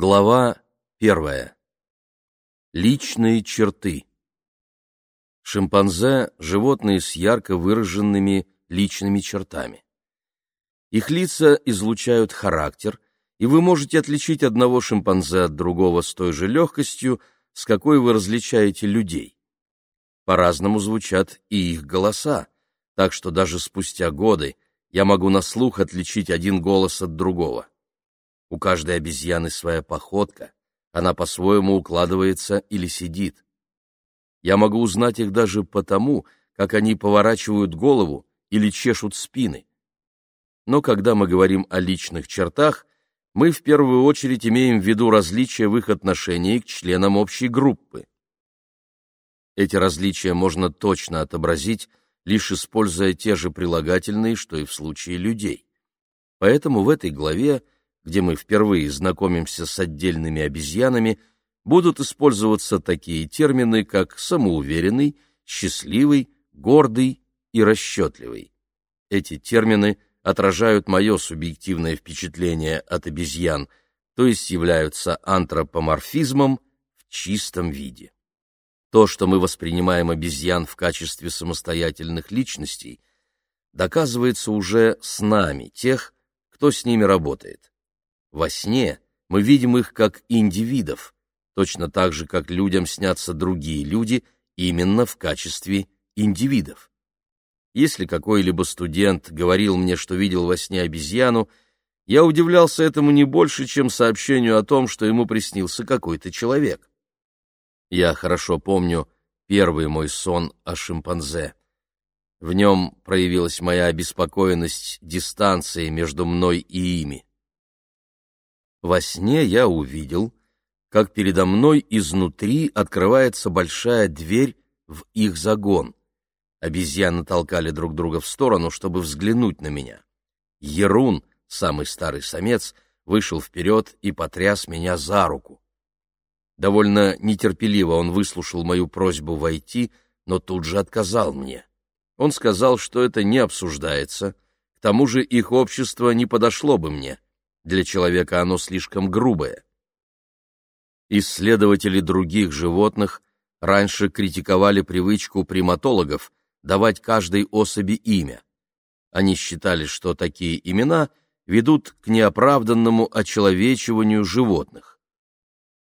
Глава первая. Личные черты. Шимпанзе – животные с ярко выраженными личными чертами. Их лица излучают характер, и вы можете отличить одного шимпанзе от другого с той же легкостью, с какой вы различаете людей. По-разному звучат и их голоса, так что даже спустя годы я могу на слух отличить один голос от другого. У каждой обезьяны своя походка, она по-своему укладывается или сидит. Я могу узнать их даже потому, как они поворачивают голову или чешут спины. Но когда мы говорим о личных чертах, мы в первую очередь имеем в виду различия в их отношении к членам общей группы. Эти различия можно точно отобразить, лишь используя те же прилагательные, что и в случае людей. Поэтому в этой главе где мы впервые знакомимся с отдельными обезьянами, будут использоваться такие термины, как самоуверенный, счастливый, гордый и расчетливый. Эти термины отражают мое субъективное впечатление от обезьян, то есть являются антропоморфизмом в чистом виде. То, что мы воспринимаем обезьян в качестве самостоятельных личностей, доказывается уже с нами, тех, кто с ними работает. Во сне мы видим их как индивидов, точно так же, как людям снятся другие люди именно в качестве индивидов. Если какой-либо студент говорил мне, что видел во сне обезьяну, я удивлялся этому не больше, чем сообщению о том, что ему приснился какой-то человек. Я хорошо помню первый мой сон о шимпанзе. В нем проявилась моя обеспокоенность дистанции между мной и ими. Во сне я увидел, как передо мной изнутри открывается большая дверь в их загон. Обезьяны толкали друг друга в сторону, чтобы взглянуть на меня. Ерун, самый старый самец, вышел вперед и потряс меня за руку. Довольно нетерпеливо он выслушал мою просьбу войти, но тут же отказал мне. Он сказал, что это не обсуждается, к тому же их общество не подошло бы мне — для человека оно слишком грубое. Исследователи других животных раньше критиковали привычку приматологов давать каждой особи имя. Они считали, что такие имена ведут к неоправданному очеловечиванию животных.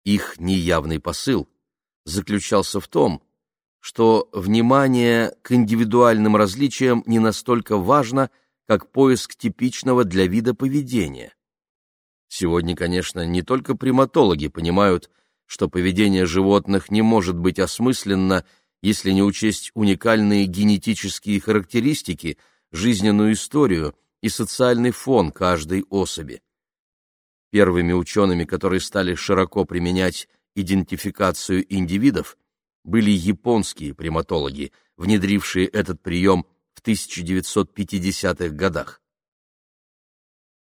Их неявный посыл заключался в том, что внимание к индивидуальным различиям не настолько важно, как поиск типичного для вида поведения. Сегодня, конечно, не только приматологи понимают, что поведение животных не может быть осмысленно, если не учесть уникальные генетические характеристики, жизненную историю и социальный фон каждой особи. Первыми учеными, которые стали широко применять идентификацию индивидов, были японские приматологи, внедрившие этот прием в 1950-х годах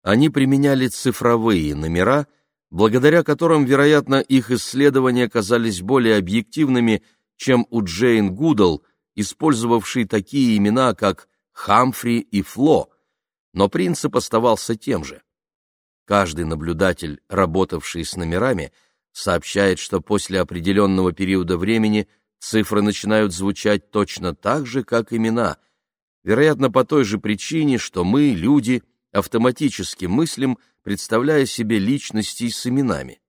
они применяли цифровые номера, благодаря которым, вероятно, их исследования казались более объективными, чем у Джейн Гудал, использовавшей такие имена, как Хамфри и Фло, но принцип оставался тем же. Каждый наблюдатель, работавший с номерами, сообщает, что после определенного периода времени цифры начинают звучать точно так же, как имена, вероятно, по той же причине, что мы, люди, — автоматически мыслим, представляя себе личностей с именами.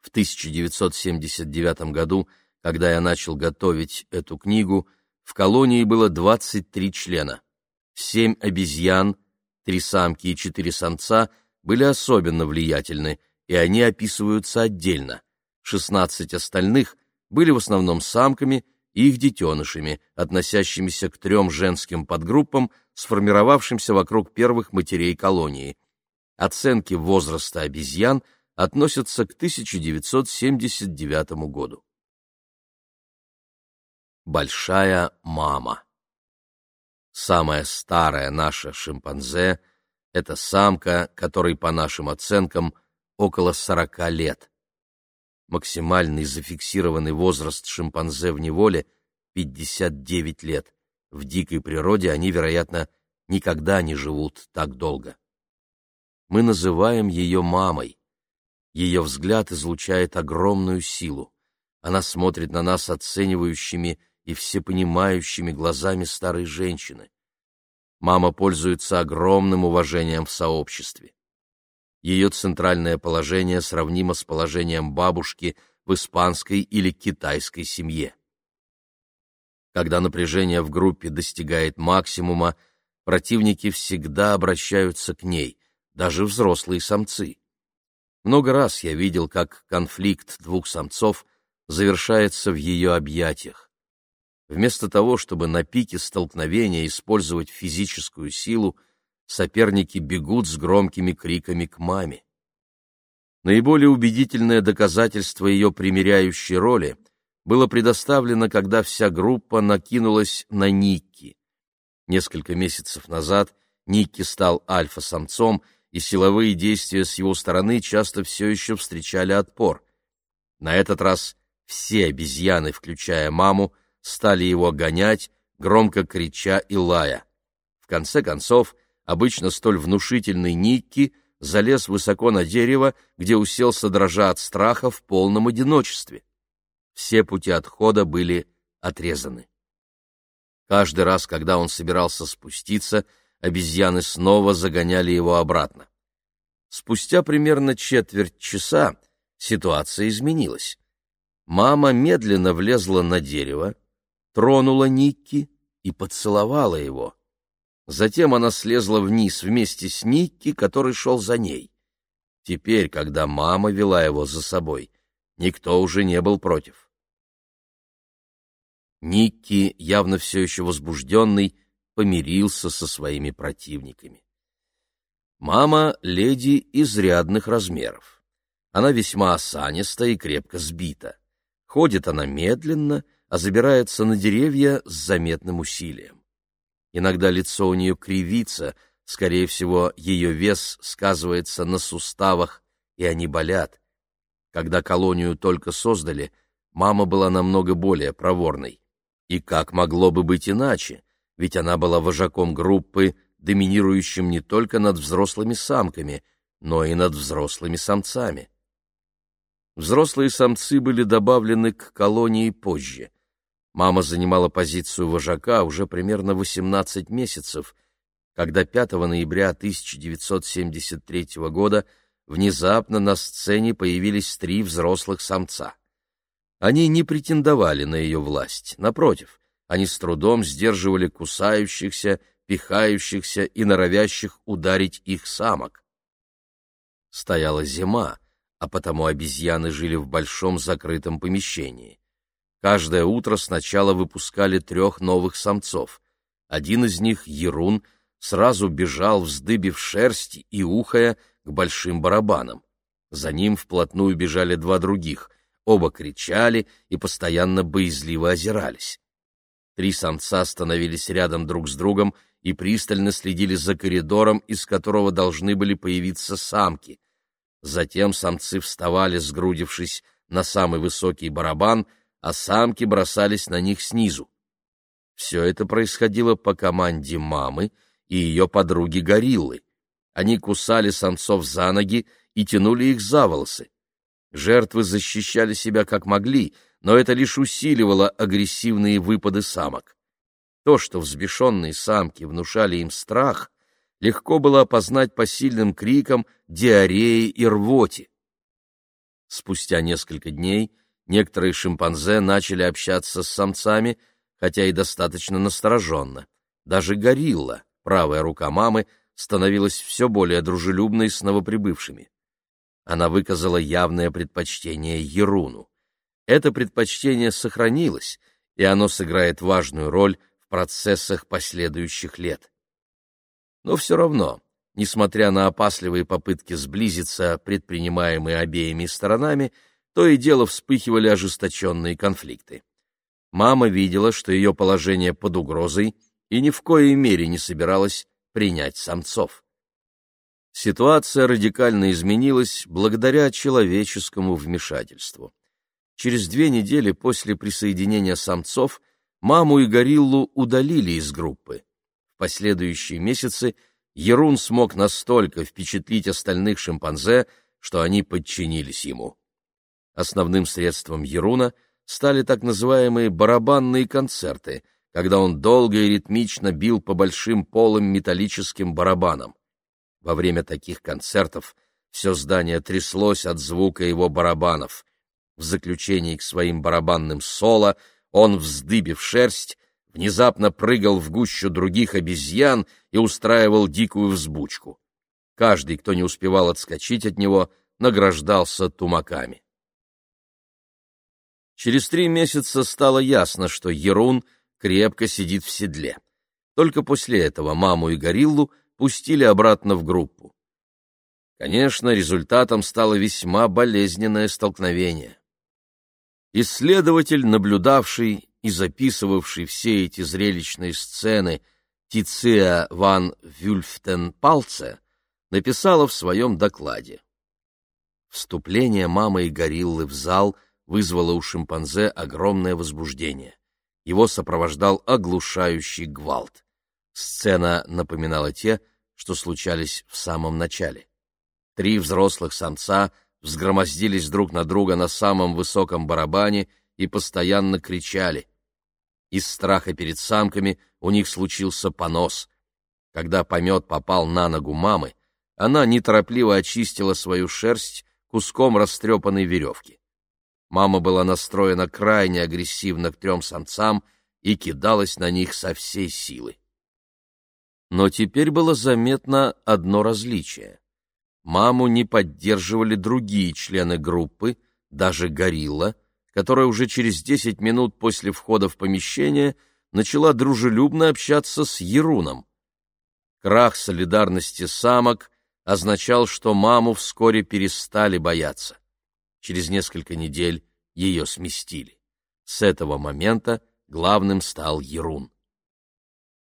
В 1979 году, когда я начал готовить эту книгу, в колонии было 23 члена. Семь обезьян, три самки и четыре самца были особенно влиятельны, и они описываются отдельно. 16 остальных были в основном самками их детенышами, относящимися к трем женским подгруппам, сформировавшимся вокруг первых матерей колонии. Оценки возраста обезьян относятся к 1979 году. Большая мама Самая старая наша шимпанзе — это самка, которой, по нашим оценкам, около 40 лет максимальный зафиксированный возраст шимпанзе в неволе — 59 лет. В дикой природе они, вероятно, никогда не живут так долго. Мы называем ее мамой. Ее взгляд излучает огромную силу. Она смотрит на нас оценивающими и всепонимающими глазами старой женщины. Мама пользуется огромным уважением в сообществе. Ее центральное положение сравнимо с положением бабушки в испанской или китайской семье. Когда напряжение в группе достигает максимума, противники всегда обращаются к ней, даже взрослые самцы. Много раз я видел, как конфликт двух самцов завершается в ее объятиях. Вместо того, чтобы на пике столкновения использовать физическую силу, соперники бегут с громкими криками к маме. Наиболее убедительное доказательство ее примиряющей роли было предоставлено, когда вся группа накинулась на Никки. Несколько месяцев назад Никки стал альфа-самцом, и силовые действия с его стороны часто все еще встречали отпор. На этот раз все обезьяны, включая маму, стали его гонять, громко крича и лая. В конце концов, обычно столь внушительный Никки залез высоко на дерево, где уселся дрожа от страха в полном одиночестве. Все пути отхода были отрезаны. Каждый раз, когда он собирался спуститься, обезьяны снова загоняли его обратно. Спустя примерно четверть часа ситуация изменилась. Мама медленно влезла на дерево, тронула Никки и поцеловала его. Затем она слезла вниз вместе с Никки, который шел за ней. Теперь, когда мама вела его за собой, никто уже не был против. Никки, явно все еще возбужденный, помирился со своими противниками. Мама — леди изрядных размеров. Она весьма осаниста и крепко сбита. Ходит она медленно, а забирается на деревья с заметным усилием. Иногда лицо у нее кривится, скорее всего, ее вес сказывается на суставах, и они болят. Когда колонию только создали, мама была намного более проворной. И как могло бы быть иначе? Ведь она была вожаком группы, доминирующим не только над взрослыми самками, но и над взрослыми самцами. Взрослые самцы были добавлены к колонии позже. Мама занимала позицию вожака уже примерно 18 месяцев, когда 5 ноября 1973 года внезапно на сцене появились три взрослых самца. Они не претендовали на ее власть, напротив, они с трудом сдерживали кусающихся, пихающихся и норовящих ударить их самок. Стояла зима, а потому обезьяны жили в большом закрытом помещении. Каждое утро сначала выпускали трех новых самцов. Один из них, Ерун, сразу бежал, вздыбив шерсть и ухая к большим барабанам. За ним вплотную бежали два других — Оба кричали и постоянно боязливо озирались. Три самца становились рядом друг с другом и пристально следили за коридором, из которого должны были появиться самки. Затем самцы вставали, сгрудившись на самый высокий барабан, а самки бросались на них снизу. Все это происходило по команде мамы и ее подруги Гориллы. Они кусали самцов за ноги и тянули их за волосы. Жертвы защищали себя как могли, но это лишь усиливало агрессивные выпады самок. То, что взбешенные самки внушали им страх, легко было опознать по сильным крикам, диарее и рвоте. Спустя несколько дней некоторые шимпанзе начали общаться с самцами, хотя и достаточно настороженно. Даже горилла, правая рука мамы, становилась все более дружелюбной с новоприбывшими она выказала явное предпочтение Еруну. Это предпочтение сохранилось, и оно сыграет важную роль в процессах последующих лет. Но все равно, несмотря на опасливые попытки сблизиться, предпринимаемые обеими сторонами, то и дело вспыхивали ожесточенные конфликты. Мама видела, что ее положение под угрозой, и ни в коей мере не собиралась принять самцов. Ситуация радикально изменилась благодаря человеческому вмешательству. Через две недели после присоединения самцов маму и гориллу удалили из группы. В последующие месяцы Ерун смог настолько впечатлить остальных шимпанзе, что они подчинились ему. Основным средством Еруна стали так называемые барабанные концерты, когда он долго и ритмично бил по большим полым металлическим барабанам. Во время таких концертов все здание тряслось от звука его барабанов. В заключении к своим барабанным соло он, вздыбив шерсть, внезапно прыгал в гущу других обезьян и устраивал дикую взбучку. Каждый, кто не успевал отскочить от него, награждался тумаками. Через три месяца стало ясно, что Ерун крепко сидит в седле. Только после этого маму и гориллу пустили обратно в группу. Конечно, результатом стало весьма болезненное столкновение. Исследователь, наблюдавший и записывавший все эти зрелищные сцены Тиция ван Вюльфтен-Палце, написала в своем докладе. Вступление мамы и гориллы в зал вызвало у шимпанзе огромное возбуждение. Его сопровождал оглушающий гвалт. Сцена напоминала те, что случались в самом начале. Три взрослых самца взгромоздились друг на друга на самом высоком барабане и постоянно кричали. Из страха перед самками у них случился понос. Когда помет попал на ногу мамы, она неторопливо очистила свою шерсть куском растрепанной веревки. Мама была настроена крайне агрессивно к трем самцам и кидалась на них со всей силы. Но теперь было заметно одно различие. Маму не поддерживали другие члены группы, даже горилла, которая уже через десять минут после входа в помещение начала дружелюбно общаться с Еруном. Крах солидарности самок означал, что маму вскоре перестали бояться. Через несколько недель ее сместили. С этого момента главным стал Ерун.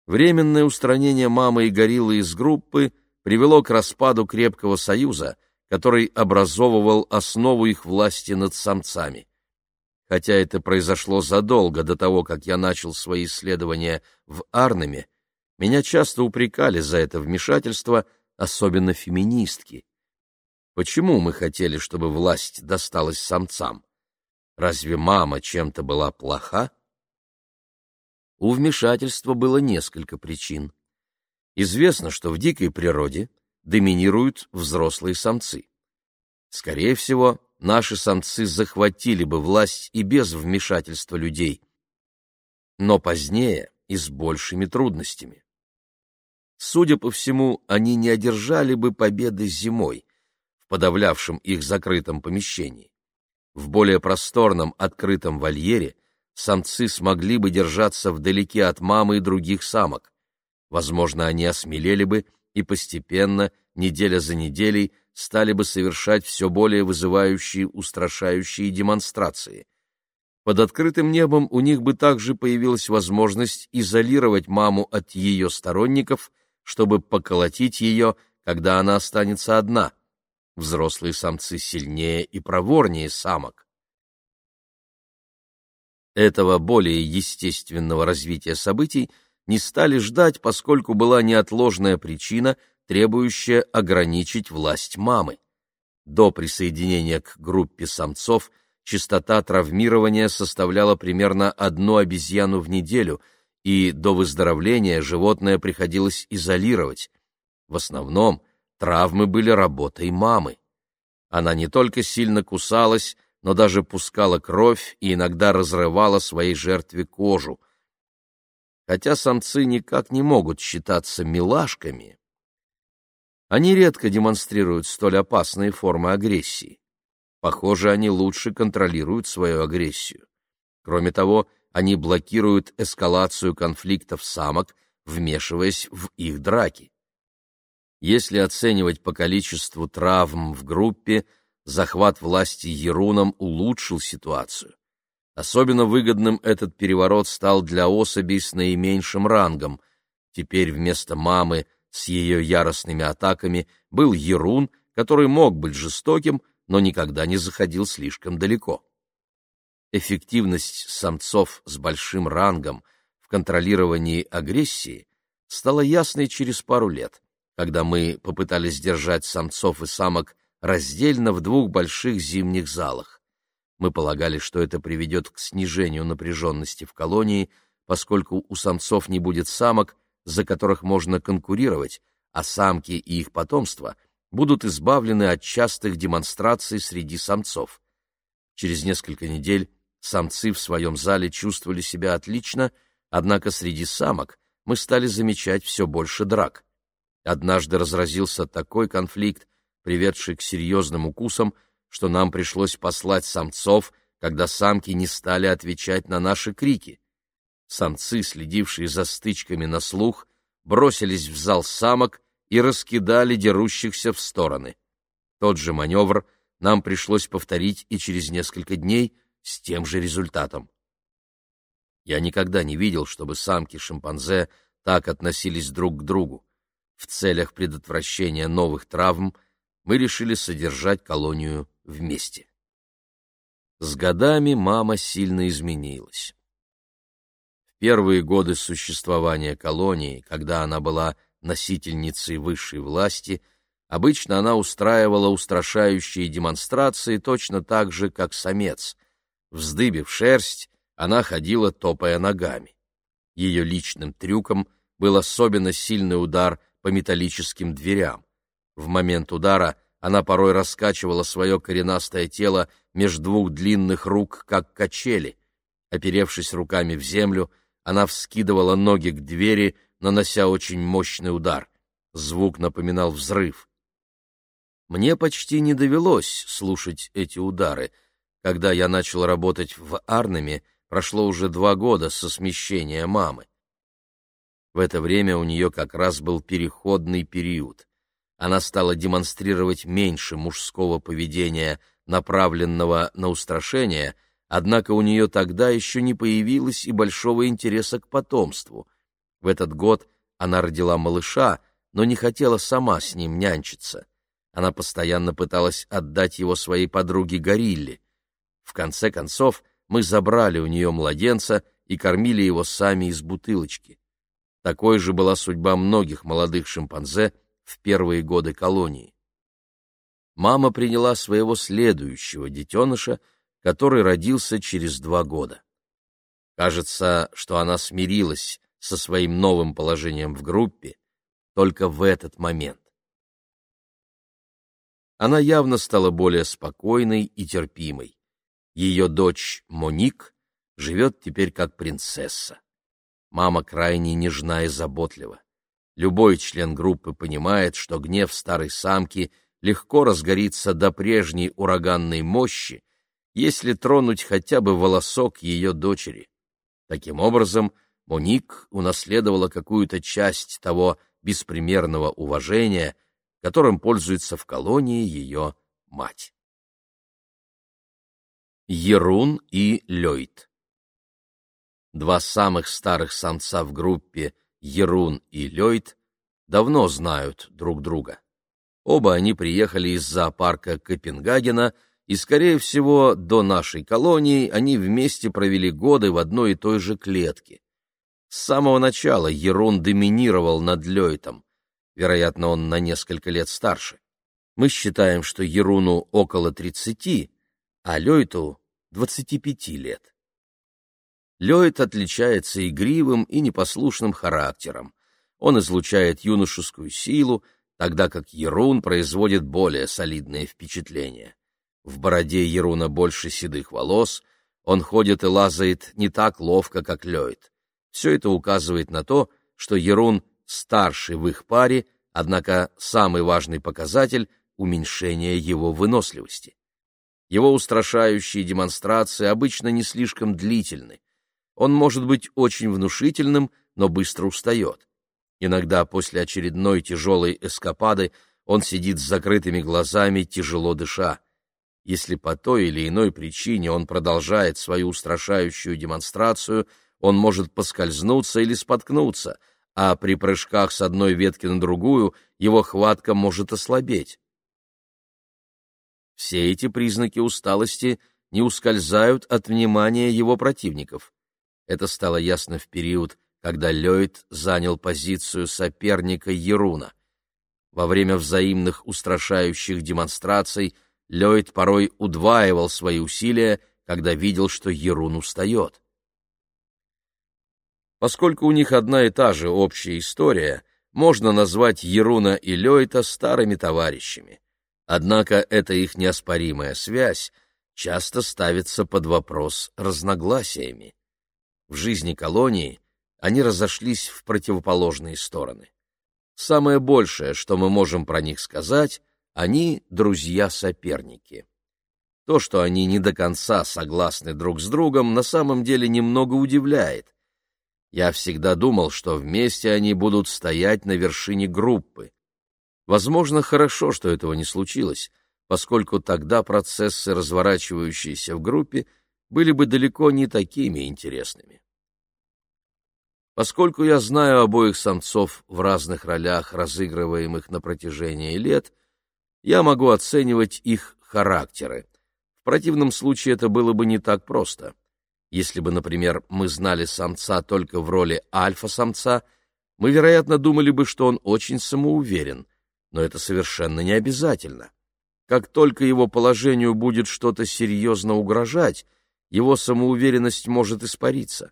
Временное устранение мамы и гориллы из группы привело к распаду крепкого союза, который образовывал основу их власти над самцами. Хотя это произошло задолго до того, как я начал свои исследования в Арнеме, меня часто упрекали за это вмешательство, особенно феминистки. Почему мы хотели, чтобы власть досталась самцам? Разве мама чем-то была плоха? У вмешательства было несколько причин. Известно, что в дикой природе доминируют взрослые самцы. Скорее всего, наши самцы захватили бы власть и без вмешательства людей, но позднее и с большими трудностями. Судя по всему, они не одержали бы победы зимой, в подавлявшем их закрытом помещении. В более просторном открытом вольере самцы смогли бы держаться вдалеке от мамы и других самок. Возможно, они осмелели бы и постепенно, неделя за неделей, стали бы совершать все более вызывающие, устрашающие демонстрации. Под открытым небом у них бы также появилась возможность изолировать маму от ее сторонников, чтобы поколотить ее, когда она останется одна. Взрослые самцы сильнее и проворнее самок. Этого более естественного развития событий – не стали ждать, поскольку была неотложная причина, требующая ограничить власть мамы. До присоединения к группе самцов частота травмирования составляла примерно одну обезьяну в неделю, и до выздоровления животное приходилось изолировать. В основном травмы были работой мамы. Она не только сильно кусалась, но даже пускала кровь и иногда разрывала своей жертве кожу — хотя самцы никак не могут считаться милашками, они редко демонстрируют столь опасные формы агрессии. Похоже, они лучше контролируют свою агрессию. Кроме того, они блокируют эскалацию конфликтов самок, вмешиваясь в их драки. Если оценивать по количеству травм в группе, захват власти Еруном улучшил ситуацию. Особенно выгодным этот переворот стал для особей с наименьшим рангом. Теперь вместо мамы с ее яростными атаками был Ерун, который мог быть жестоким, но никогда не заходил слишком далеко. Эффективность самцов с большим рангом в контролировании агрессии стала ясной через пару лет, когда мы попытались держать самцов и самок раздельно в двух больших зимних залах. Мы полагали, что это приведет к снижению напряженности в колонии, поскольку у самцов не будет самок, за которых можно конкурировать, а самки и их потомство будут избавлены от частых демонстраций среди самцов. Через несколько недель самцы в своем зале чувствовали себя отлично, однако среди самок мы стали замечать все больше драк. Однажды разразился такой конфликт, приведший к серьезным укусам, что нам пришлось послать самцов, когда самки не стали отвечать на наши крики. Самцы, следившие за стычками на слух, бросились в зал самок и раскидали дерущихся в стороны. Тот же маневр нам пришлось повторить и через несколько дней с тем же результатом. Я никогда не видел, чтобы самки шимпанзе так относились друг к другу. В целях предотвращения новых травм мы решили содержать колонию вместе. С годами мама сильно изменилась. В первые годы существования колонии, когда она была носительницей высшей власти, обычно она устраивала устрашающие демонстрации точно так же, как самец. Вздыбив шерсть, она ходила, топая ногами. Ее личным трюком был особенно сильный удар по металлическим дверям. В момент удара она порой раскачивала свое коренастое тело между двух длинных рук, как качели. Оперевшись руками в землю, она вскидывала ноги к двери, нанося очень мощный удар. Звук напоминал взрыв. Мне почти не довелось слушать эти удары. Когда я начал работать в Арнеме, прошло уже два года со смещения мамы. В это время у нее как раз был переходный период. Она стала демонстрировать меньше мужского поведения, направленного на устрашение, однако у нее тогда еще не появилось и большого интереса к потомству. В этот год она родила малыша, но не хотела сама с ним нянчиться. Она постоянно пыталась отдать его своей подруге Горилле. В конце концов, мы забрали у нее младенца и кормили его сами из бутылочки. Такой же была судьба многих молодых шимпанзе в первые годы колонии. Мама приняла своего следующего детеныша, который родился через два года. Кажется, что она смирилась со своим новым положением в группе только в этот момент. Она явно стала более спокойной и терпимой. Ее дочь Моник живет теперь как принцесса. Мама крайне нежна и заботлива. Любой член группы понимает, что гнев старой самки легко разгорится до прежней ураганной мощи, если тронуть хотя бы волосок ее дочери. Таким образом, Моник унаследовала какую-то часть того беспримерного уважения, которым пользуется в колонии ее мать. Ерун и Лёйд Два самых старых самца в группе, Ерун и Лёйд, давно знают друг друга. Оба они приехали из зоопарка Копенгагена, и, скорее всего, до нашей колонии они вместе провели годы в одной и той же клетке. С самого начала Ерун доминировал над Лёйтом. Вероятно, он на несколько лет старше. Мы считаем, что Еруну около тридцати, а Лёйту — двадцати пяти лет. Лёйт отличается игривым и непослушным характером. Он излучает юношескую силу, тогда как Ерун производит более солидное впечатление. В бороде Еруна больше седых волос, он ходит и лазает не так ловко, как Лёйт. Все это указывает на то, что Ерун старший в их паре, однако самый важный показатель — уменьшение его выносливости. Его устрашающие демонстрации обычно не слишком длительны. Он может быть очень внушительным, но быстро устает. Иногда после очередной тяжелой эскапады он сидит с закрытыми глазами, тяжело дыша. Если по той или иной причине он продолжает свою устрашающую демонстрацию — он может поскользнуться или споткнуться, а при прыжках с одной ветки на другую его хватка может ослабеть. Все эти признаки усталости не ускользают от внимания его противников. Это стало ясно в период, когда Ллойд занял позицию соперника Еруна. Во время взаимных устрашающих демонстраций Ллойд порой удваивал свои усилия, когда видел, что Ерун устает. Поскольку у них одна и та же общая история, можно назвать Еруна и Лёйта старыми товарищами. Однако эта их неоспоримая связь часто ставится под вопрос разногласиями. В жизни колонии они разошлись в противоположные стороны. Самое большее, что мы можем про них сказать, они друзья-соперники. То, что они не до конца согласны друг с другом, на самом деле немного удивляет. Я всегда думал, что вместе они будут стоять на вершине группы. Возможно, хорошо, что этого не случилось, поскольку тогда процессы, разворачивающиеся в группе, были бы далеко не такими интересными. Поскольку я знаю обоих самцов в разных ролях, разыгрываемых на протяжении лет, я могу оценивать их характеры. В противном случае это было бы не так просто. Если бы, например, мы знали самца только в роли альфа-самца, мы, вероятно, думали бы, что он очень самоуверен, но это совершенно не обязательно. Как только его положению будет что-то серьезно угрожать, его самоуверенность может испариться.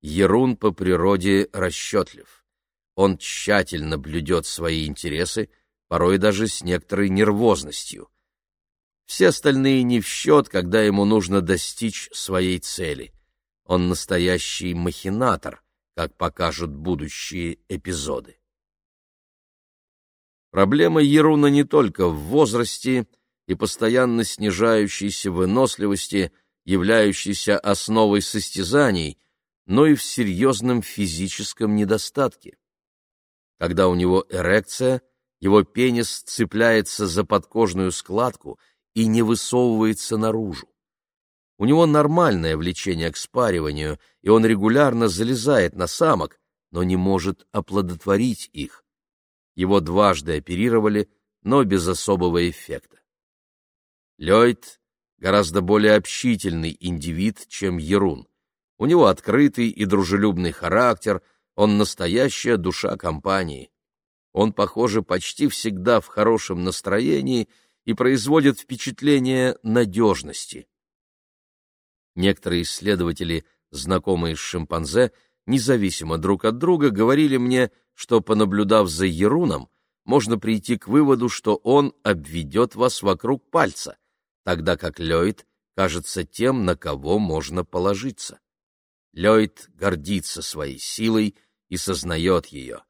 Ерун по природе расчетлив. Он тщательно блюдет свои интересы, порой даже с некоторой нервозностью. Все остальные не в счет, когда ему нужно достичь своей цели. Он настоящий махинатор, как покажут будущие эпизоды. Проблема Еруна не только в возрасте и постоянно снижающейся выносливости, являющейся основой состязаний, но и в серьезном физическом недостатке. Когда у него эрекция, его пенис цепляется за подкожную складку и не высовывается наружу. У него нормальное влечение к спариванию, и он регулярно залезает на самок, но не может оплодотворить их. Его дважды оперировали, но без особого эффекта. Ллойд гораздо более общительный индивид, чем Ерун. У него открытый и дружелюбный характер, он настоящая душа компании. Он, похоже, почти всегда в хорошем настроении и производит впечатление надежности. Некоторые исследователи, знакомые с шимпанзе, независимо друг от друга, говорили мне, что, понаблюдав за Еруном, можно прийти к выводу, что он обведет вас вокруг пальца, тогда как Ллойд кажется тем, на кого можно положиться. Ллойд гордится своей силой и сознает ее.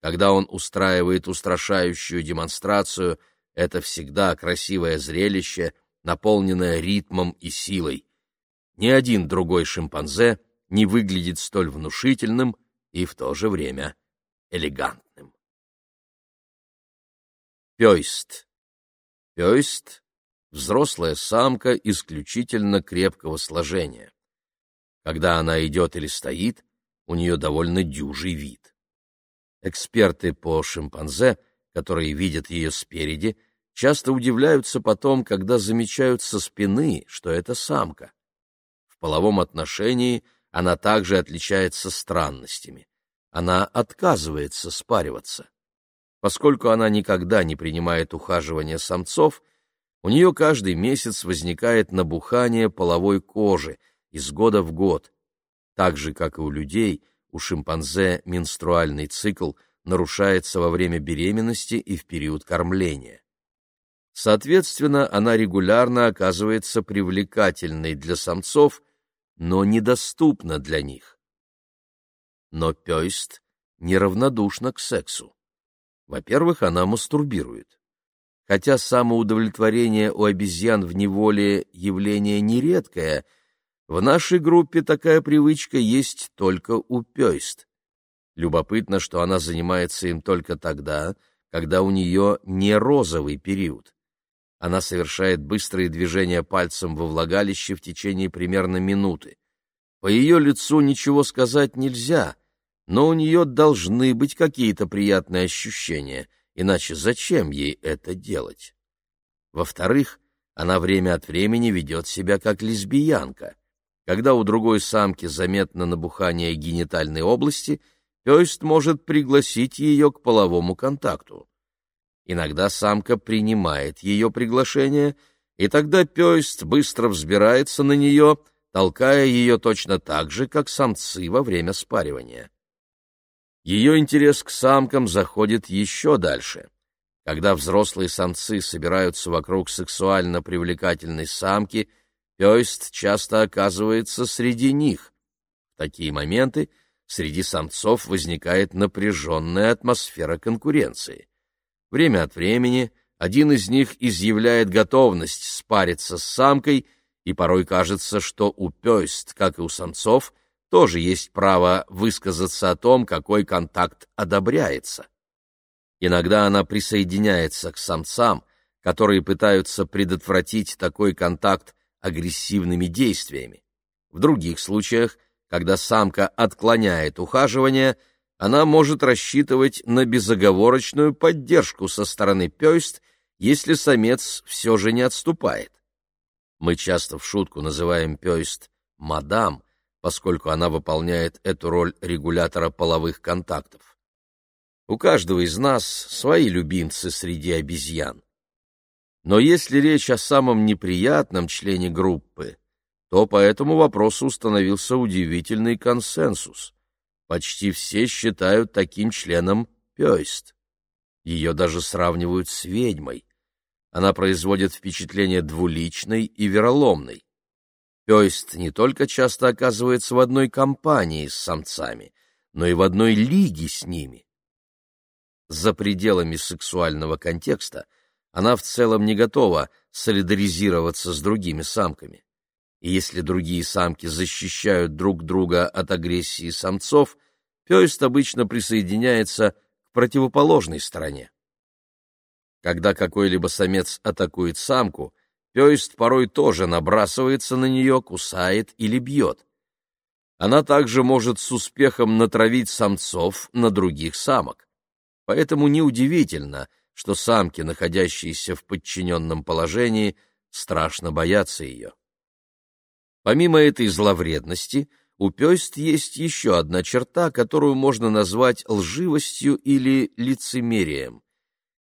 Когда он устраивает устрашающую демонстрацию, это всегда красивое зрелище, наполненное ритмом и силой. Ни один другой шимпанзе не выглядит столь внушительным и в то же время элегантным. Пёйст. Пёйст — взрослая самка исключительно крепкого сложения. Когда она идет или стоит, у нее довольно дюжий вид. Эксперты по шимпанзе, которые видят ее спереди, часто удивляются потом, когда замечают со спины, что это самка. В половом отношении она также отличается странностями. Она отказывается спариваться. Поскольку она никогда не принимает ухаживания самцов, у нее каждый месяц возникает набухание половой кожи – из года в год. Так же, как и у людей, у шимпанзе менструальный цикл нарушается во время беременности и в период кормления. Соответственно, она регулярно оказывается привлекательной для самцов, но недоступна для них. Но Пёйст неравнодушна к сексу. Во-первых, она мастурбирует. Хотя самоудовлетворение у обезьян в неволе явление нередкое – в нашей группе такая привычка есть только у пёйст. Любопытно, что она занимается им только тогда, когда у нее не розовый период. Она совершает быстрые движения пальцем во влагалище в течение примерно минуты. По ее лицу ничего сказать нельзя, но у нее должны быть какие-то приятные ощущения, иначе зачем ей это делать? Во-вторых, она время от времени ведет себя как лесбиянка — когда у другой самки заметно набухание генитальной области, Пёйст может пригласить ее к половому контакту. Иногда самка принимает ее приглашение, и тогда Пёйст быстро взбирается на нее, толкая ее точно так же, как самцы во время спаривания. Ее интерес к самкам заходит еще дальше. Когда взрослые самцы собираются вокруг сексуально привлекательной самки, Пёйст часто оказывается среди них. В такие моменты среди самцов возникает напряженная атмосфера конкуренции. Время от времени один из них изъявляет готовность спариться с самкой, и порой кажется, что у пёст, как и у самцов, тоже есть право высказаться о том, какой контакт одобряется. Иногда она присоединяется к самцам, которые пытаются предотвратить такой контакт агрессивными действиями. В других случаях, когда самка отклоняет ухаживание, она может рассчитывать на безоговорочную поддержку со стороны пёст, если самец все же не отступает. Мы часто в шутку называем пёст «мадам», поскольку она выполняет эту роль регулятора половых контактов. У каждого из нас свои любимцы среди обезьян. Но если речь о самом неприятном члене группы, то по этому вопросу установился удивительный консенсус. Почти все считают таким членом Пёйст. Ее даже сравнивают с ведьмой. Она производит впечатление двуличной и вероломной. Пёйст не только часто оказывается в одной компании с самцами, но и в одной лиге с ними за пределами сексуального контекста, она в целом не готова солидаризироваться с другими самками. И если другие самки защищают друг друга от агрессии самцов, пёст обычно присоединяется к противоположной стороне. Когда какой-либо самец атакует самку, пёст порой тоже набрасывается на нее, кусает или бьет. Она также может с успехом натравить самцов на других самок. Поэтому неудивительно, что самки, находящиеся в подчиненном положении, страшно боятся ее. Помимо этой зловредности, у пёст есть еще одна черта, которую можно назвать лживостью или лицемерием.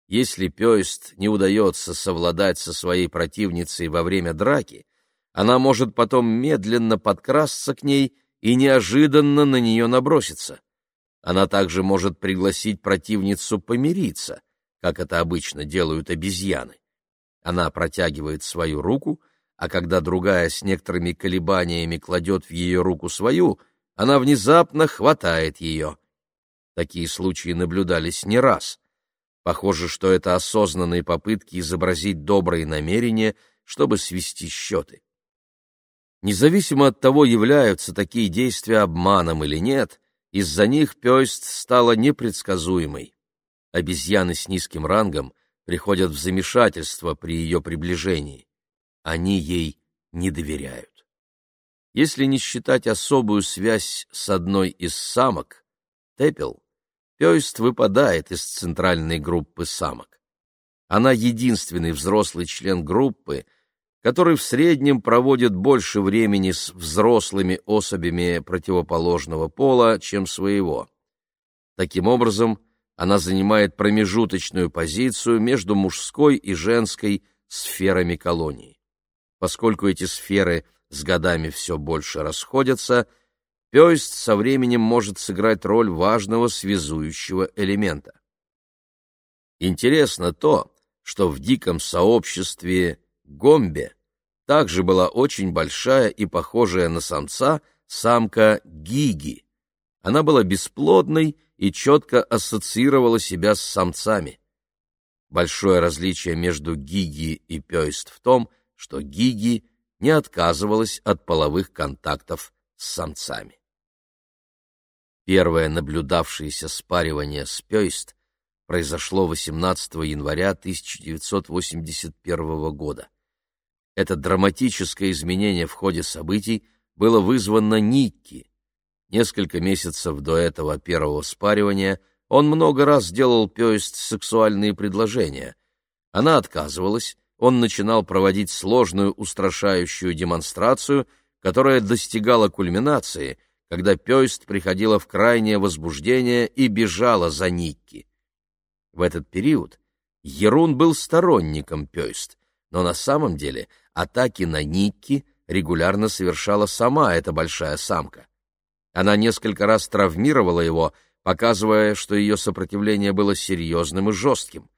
Если пёст не удается совладать со своей противницей во время драки, она может потом медленно подкрасться к ней и неожиданно на нее наброситься. Она также может пригласить противницу помириться, как это обычно делают обезьяны. Она протягивает свою руку, а когда другая с некоторыми колебаниями кладет в ее руку свою, она внезапно хватает ее. Такие случаи наблюдались не раз. Похоже, что это осознанные попытки изобразить добрые намерения, чтобы свести счеты. Независимо от того, являются такие действия обманом или нет, из-за них пёст стала непредсказуемой. Обезьяны с низким рангом приходят в замешательство при ее приближении. Они ей не доверяют. Если не считать особую связь с одной из самок, Тепел, пёст выпадает из центральной группы самок. Она единственный взрослый член группы, который в среднем проводит больше времени с взрослыми особями противоположного пола, чем своего. Таким образом, она занимает промежуточную позицию между мужской и женской сферами колонии. Поскольку эти сферы с годами все больше расходятся, пёст со временем может сыграть роль важного связующего элемента. Интересно то, что в диком сообществе Гомбе также была очень большая и похожая на самца самка Гиги. Она была бесплодной и четко ассоциировала себя с самцами. Большое различие между Гиги и Пёйст в том, что Гиги не отказывалась от половых контактов с самцами. Первое наблюдавшееся спаривание с Пёйст произошло 18 января 1981 года. Это драматическое изменение в ходе событий было вызвано Никки. Несколько месяцев до этого первого спаривания он много раз делал Пёйст сексуальные предложения. Она отказывалась, он начинал проводить сложную устрашающую демонстрацию, которая достигала кульминации, когда Пёйст приходила в крайнее возбуждение и бежала за Никки. В этот период Ерун был сторонником Пёйст, но на самом деле атаки на Никки регулярно совершала сама эта большая самка. Она несколько раз травмировала его, показывая, что ее сопротивление было серьезным и жестким.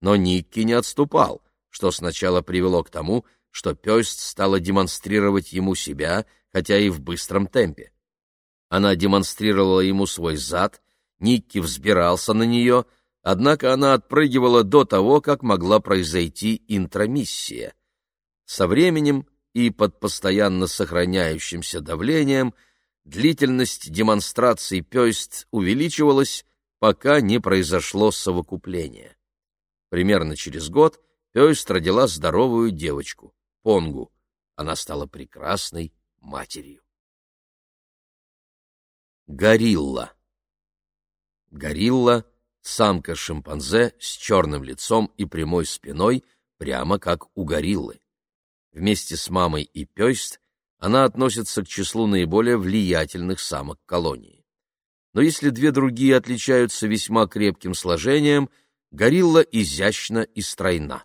Но Никки не отступал, что сначала привело к тому, что Пёйст стала демонстрировать ему себя, хотя и в быстром темпе. Она демонстрировала ему свой зад, Никки взбирался на нее, однако она отпрыгивала до того, как могла произойти интромиссия. Со временем и под постоянно сохраняющимся давлением длительность демонстраций Пёйст увеличивалась, пока не произошло совокупление. Примерно через год Пёйст родила здоровую девочку, Понгу. Она стала прекрасной матерью. Горилла Горилла — самка-шимпанзе с черным лицом и прямой спиной, прямо как у гориллы. Вместе с мамой и пёст она относится к числу наиболее влиятельных самок колонии. Но если две другие отличаются весьма крепким сложением, горилла изящна и стройна.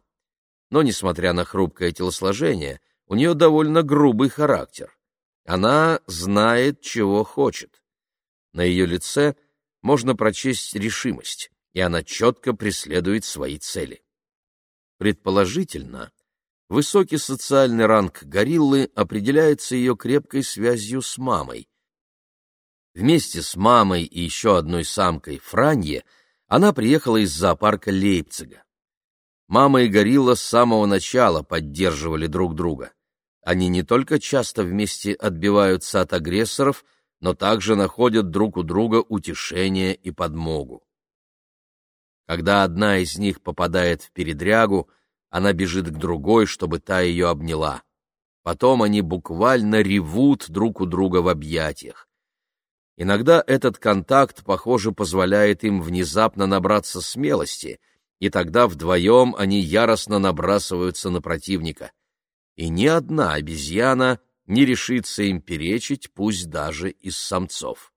Но, несмотря на хрупкое телосложение, у нее довольно грубый характер. Она знает, чего хочет. На ее лице можно прочесть решимость, и она четко преследует свои цели. Предположительно, высокий социальный ранг гориллы определяется ее крепкой связью с мамой. Вместе с мамой и еще одной самкой Франье она приехала из зоопарка Лейпцига. Мама и горилла с самого начала поддерживали друг друга. Они не только часто вместе отбиваются от агрессоров, но также находят друг у друга утешение и подмогу. Когда одна из них попадает в передрягу, она бежит к другой, чтобы та ее обняла. Потом они буквально ревут друг у друга в объятиях. Иногда этот контакт, похоже, позволяет им внезапно набраться смелости, и тогда вдвоем они яростно набрасываются на противника. И ни одна обезьяна не решится им перечить, пусть даже из самцов.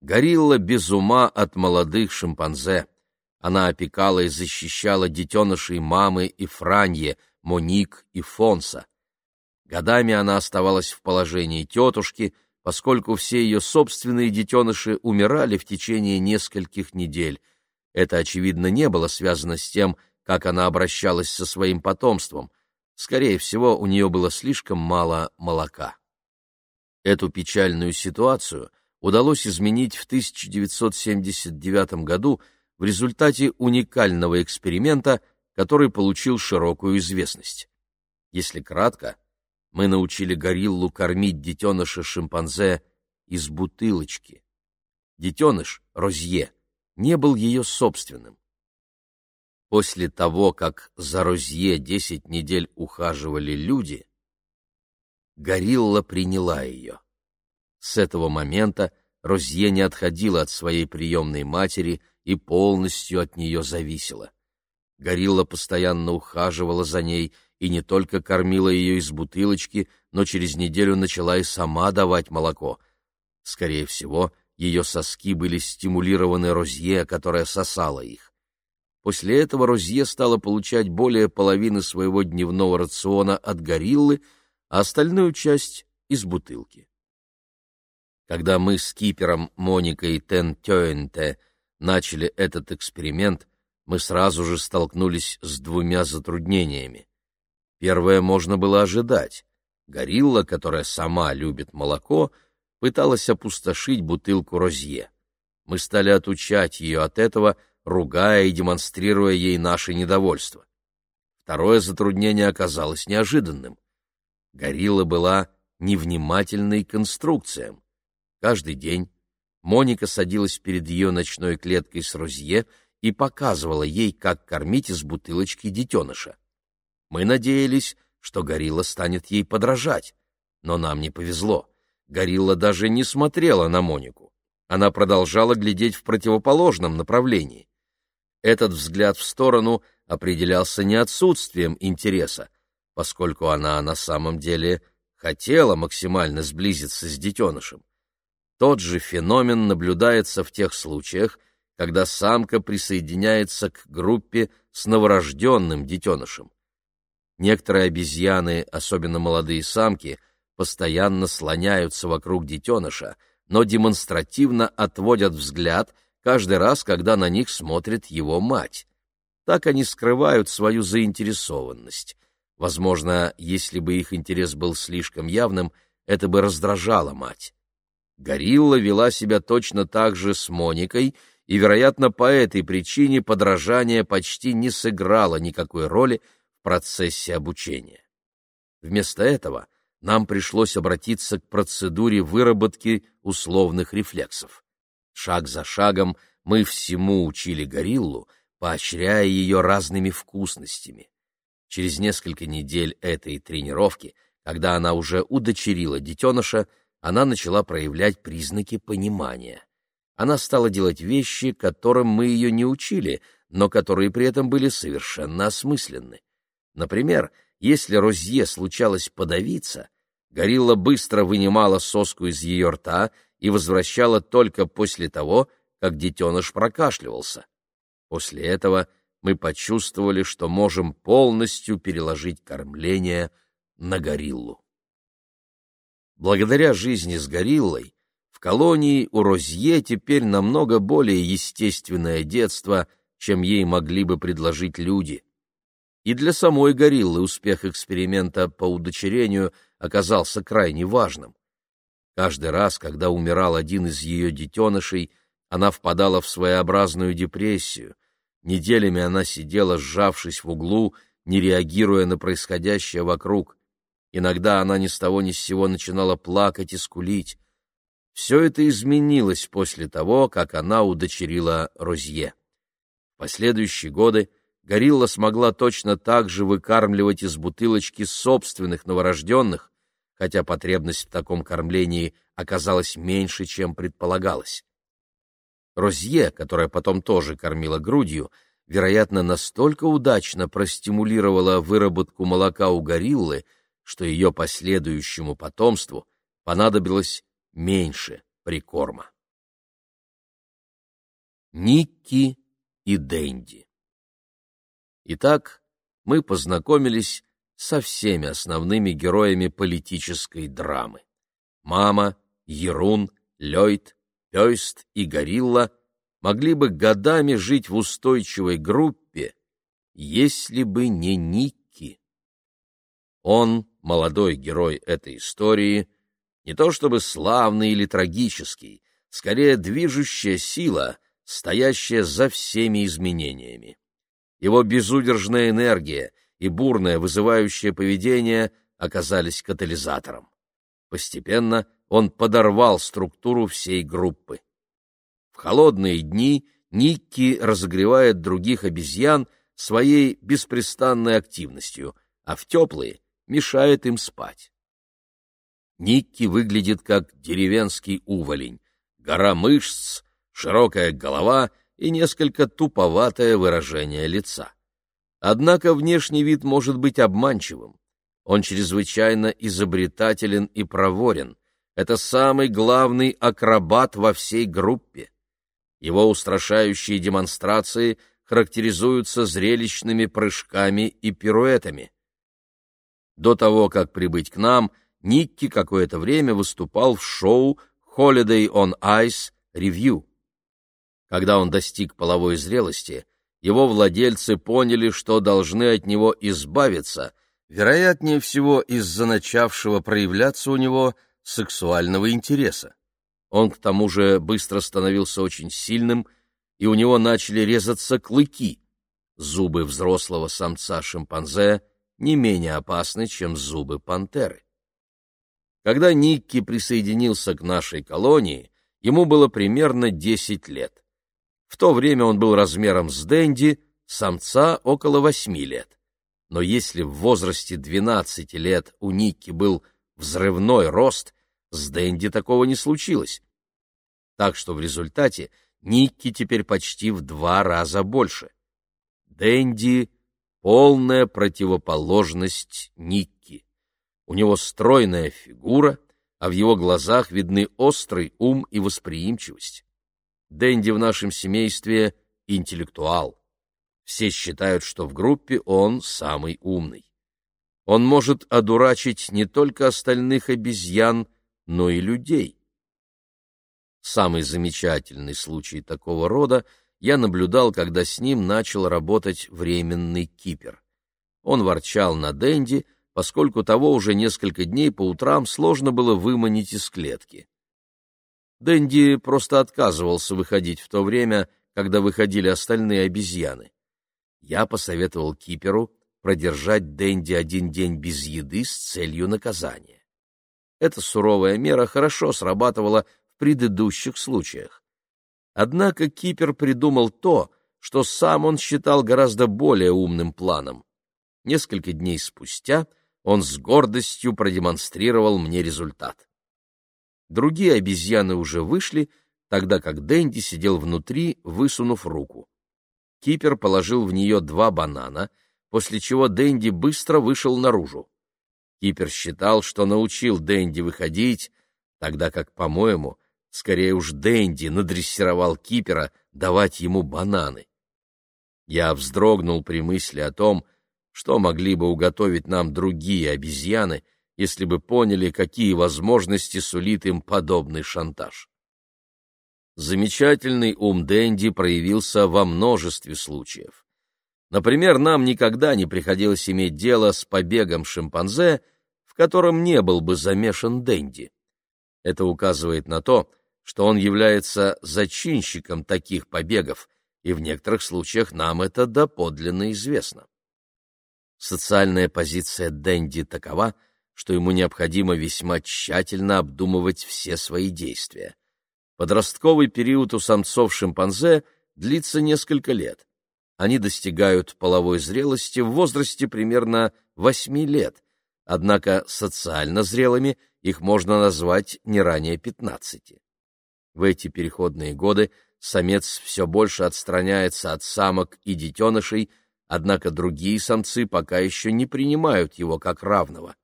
Горилла без ума от молодых шимпанзе. Она опекала и защищала детенышей мамы и Франье, Моник и Фонса. Годами она оставалась в положении тетушки, поскольку все ее собственные детеныши умирали в течение нескольких недель. Это, очевидно, не было связано с тем, как она обращалась со своим потомством — Скорее всего, у нее было слишком мало молока. Эту печальную ситуацию удалось изменить в 1979 году в результате уникального эксперимента, который получил широкую известность. Если кратко, мы научили гориллу кормить детеныша шимпанзе из бутылочки. Детеныш, Розье, не был ее собственным. После того, как за Розье десять недель ухаживали люди, горилла приняла ее. С этого момента Розье не отходила от своей приемной матери и полностью от нее зависела. Горилла постоянно ухаживала за ней и не только кормила ее из бутылочки, но через неделю начала и сама давать молоко. Скорее всего, ее соски были стимулированы Розье, которая сосала их. После этого Розье стала получать более половины своего дневного рациона от гориллы, а остальную часть — из бутылки. Когда мы с кипером Моникой Тен Тёенте начали этот эксперимент, мы сразу же столкнулись с двумя затруднениями. Первое можно было ожидать. Горилла, которая сама любит молоко, пыталась опустошить бутылку Розье. Мы стали отучать ее от этого — ругая и демонстрируя ей наше недовольство. Второе затруднение оказалось неожиданным. Горилла была невнимательной конструкциям. Каждый день Моника садилась перед ее ночной клеткой с Розье и показывала ей, как кормить из бутылочки детеныша. Мы надеялись, что горилла станет ей подражать, но нам не повезло. Горилла даже не смотрела на Монику. Она продолжала глядеть в противоположном направлении. Этот взгляд в сторону определялся не отсутствием интереса, поскольку она на самом деле хотела максимально сблизиться с детенышем. Тот же феномен наблюдается в тех случаях, когда самка присоединяется к группе с новорожденным детенышем. Некоторые обезьяны, особенно молодые самки, постоянно слоняются вокруг детеныша, но демонстративно отводят взгляд каждый раз, когда на них смотрит его мать. Так они скрывают свою заинтересованность. Возможно, если бы их интерес был слишком явным, это бы раздражало мать. Горилла вела себя точно так же с Моникой, и, вероятно, по этой причине подражание почти не сыграло никакой роли в процессе обучения. Вместо этого нам пришлось обратиться к процедуре выработки условных рефлексов. Шаг за шагом мы всему учили гориллу, поощряя ее разными вкусностями. Через несколько недель этой тренировки, когда она уже удочерила детеныша, она начала проявлять признаки понимания. Она стала делать вещи, которым мы ее не учили, но которые при этом были совершенно осмысленны. Например, если Розье случалось подавиться, горилла быстро вынимала соску из ее рта и возвращала только после того, как детеныш прокашливался. После этого мы почувствовали, что можем полностью переложить кормление на гориллу. Благодаря жизни с гориллой в колонии у Розье теперь намного более естественное детство, чем ей могли бы предложить люди. И для самой гориллы успех эксперимента по удочерению оказался крайне важным. Каждый раз, когда умирал один из ее детенышей, она впадала в своеобразную депрессию. Неделями она сидела, сжавшись в углу, не реагируя на происходящее вокруг. Иногда она ни с того ни с сего начинала плакать и скулить. Все это изменилось после того, как она удочерила Розье. В последующие годы горилла смогла точно так же выкармливать из бутылочки собственных новорожденных, хотя потребность в таком кормлении оказалась меньше, чем предполагалось. Розье, которая потом тоже кормила грудью, вероятно, настолько удачно простимулировала выработку молока у гориллы, что ее последующему потомству понадобилось меньше прикорма. Никки и Дэнди Итак, мы познакомились со всеми основными героями политической драмы. Мама, Ерун, Лёйд, Пёйст и Горилла могли бы годами жить в устойчивой группе, если бы не Никки. Он молодой герой этой истории, не то чтобы славный или трагический, скорее движущая сила, стоящая за всеми изменениями. Его безудержная энергия и бурное вызывающее поведение оказались катализатором. Постепенно он подорвал структуру всей группы. В холодные дни Никки разогревает других обезьян своей беспрестанной активностью, а в теплые мешает им спать. Никки выглядит как деревенский уволень, гора мышц, широкая голова и несколько туповатое выражение лица. Однако внешний вид может быть обманчивым. Он чрезвычайно изобретателен и проворен. Это самый главный акробат во всей группе. Его устрашающие демонстрации характеризуются зрелищными прыжками и пируэтами. До того, как прибыть к нам, Никки какое-то время выступал в шоу Holiday on Ice Review. Когда он достиг половой зрелости, его владельцы поняли, что должны от него избавиться, вероятнее всего из-за начавшего проявляться у него сексуального интереса. Он к тому же быстро становился очень сильным, и у него начали резаться клыки. Зубы взрослого самца-шимпанзе — не менее опасны, чем зубы пантеры. Когда Никки присоединился к нашей колонии, ему было примерно 10 лет. В то время он был размером с Дэнди, самца около 8 лет. Но если в возрасте 12 лет у Никки был взрывной рост, с Дэнди такого не случилось. Так что в результате Никки теперь почти в два раза больше. Дэнди полная противоположность Никки. У него стройная фигура, а в его глазах видны острый ум и восприимчивость. Дэнди в нашем семействе — интеллектуал. Все считают, что в группе он самый умный. Он может одурачить не только остальных обезьян, но и людей. Самый замечательный случай такого рода я наблюдал, когда с ним начал работать временный кипер. Он ворчал на Дэнди, поскольку того уже несколько дней по утрам сложно было выманить из клетки. Дэнди просто отказывался выходить в то время, когда выходили остальные обезьяны. Я посоветовал киперу продержать Дэнди один день без еды с целью наказания. Эта суровая мера хорошо срабатывала в предыдущих случаях. Однако Кипер придумал то, что сам он считал гораздо более умным планом. Несколько дней спустя он с гордостью продемонстрировал мне результат. Другие обезьяны уже вышли, тогда как Дэнди сидел внутри, высунув руку. Кипер положил в нее два банана — после чего Дэнди быстро вышел наружу. Кипер считал, что научил Дэнди выходить, тогда как, по-моему, скорее уж Дэнди надрессировал Кипера давать ему бананы. Я вздрогнул при мысли о том, что могли бы уготовить нам другие обезьяны, если бы поняли, какие возможности сулит им подобный шантаж. Замечательный ум Дэнди проявился во множестве случаев. Например, нам никогда не приходилось иметь дело с побегом шимпанзе, в котором не был бы замешан Дэнди. Это указывает на то, что он является зачинщиком таких побегов, и в некоторых случаях нам это доподлинно известно. Социальная позиция Дэнди такова, что ему необходимо весьма тщательно обдумывать все свои действия. Подростковый период у самцов шимпанзе длится несколько лет они достигают половой зрелости в возрасте примерно 8 лет, однако социально зрелыми их можно назвать не ранее 15. В эти переходные годы самец все больше отстраняется от самок и детенышей, однако другие самцы пока еще не принимают его как равного.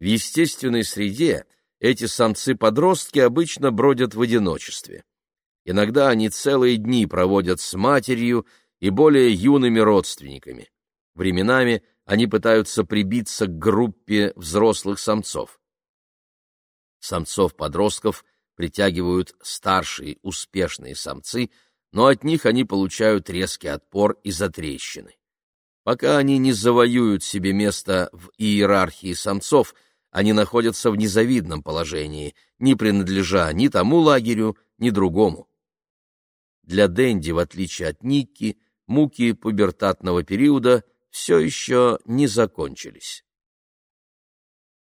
В естественной среде эти самцы-подростки обычно бродят в одиночестве. Иногда они целые дни проводят с матерью и более юными родственниками. Временами они пытаются прибиться к группе взрослых самцов. Самцов-подростков притягивают старшие успешные самцы, но от них они получают резкий отпор из-за трещины. Пока они не завоюют себе место в иерархии самцов, они находятся в незавидном положении, не принадлежа ни тому лагерю, ни другому. Для Дэнди, в отличие от Никки, муки пубертатного периода все еще не закончились.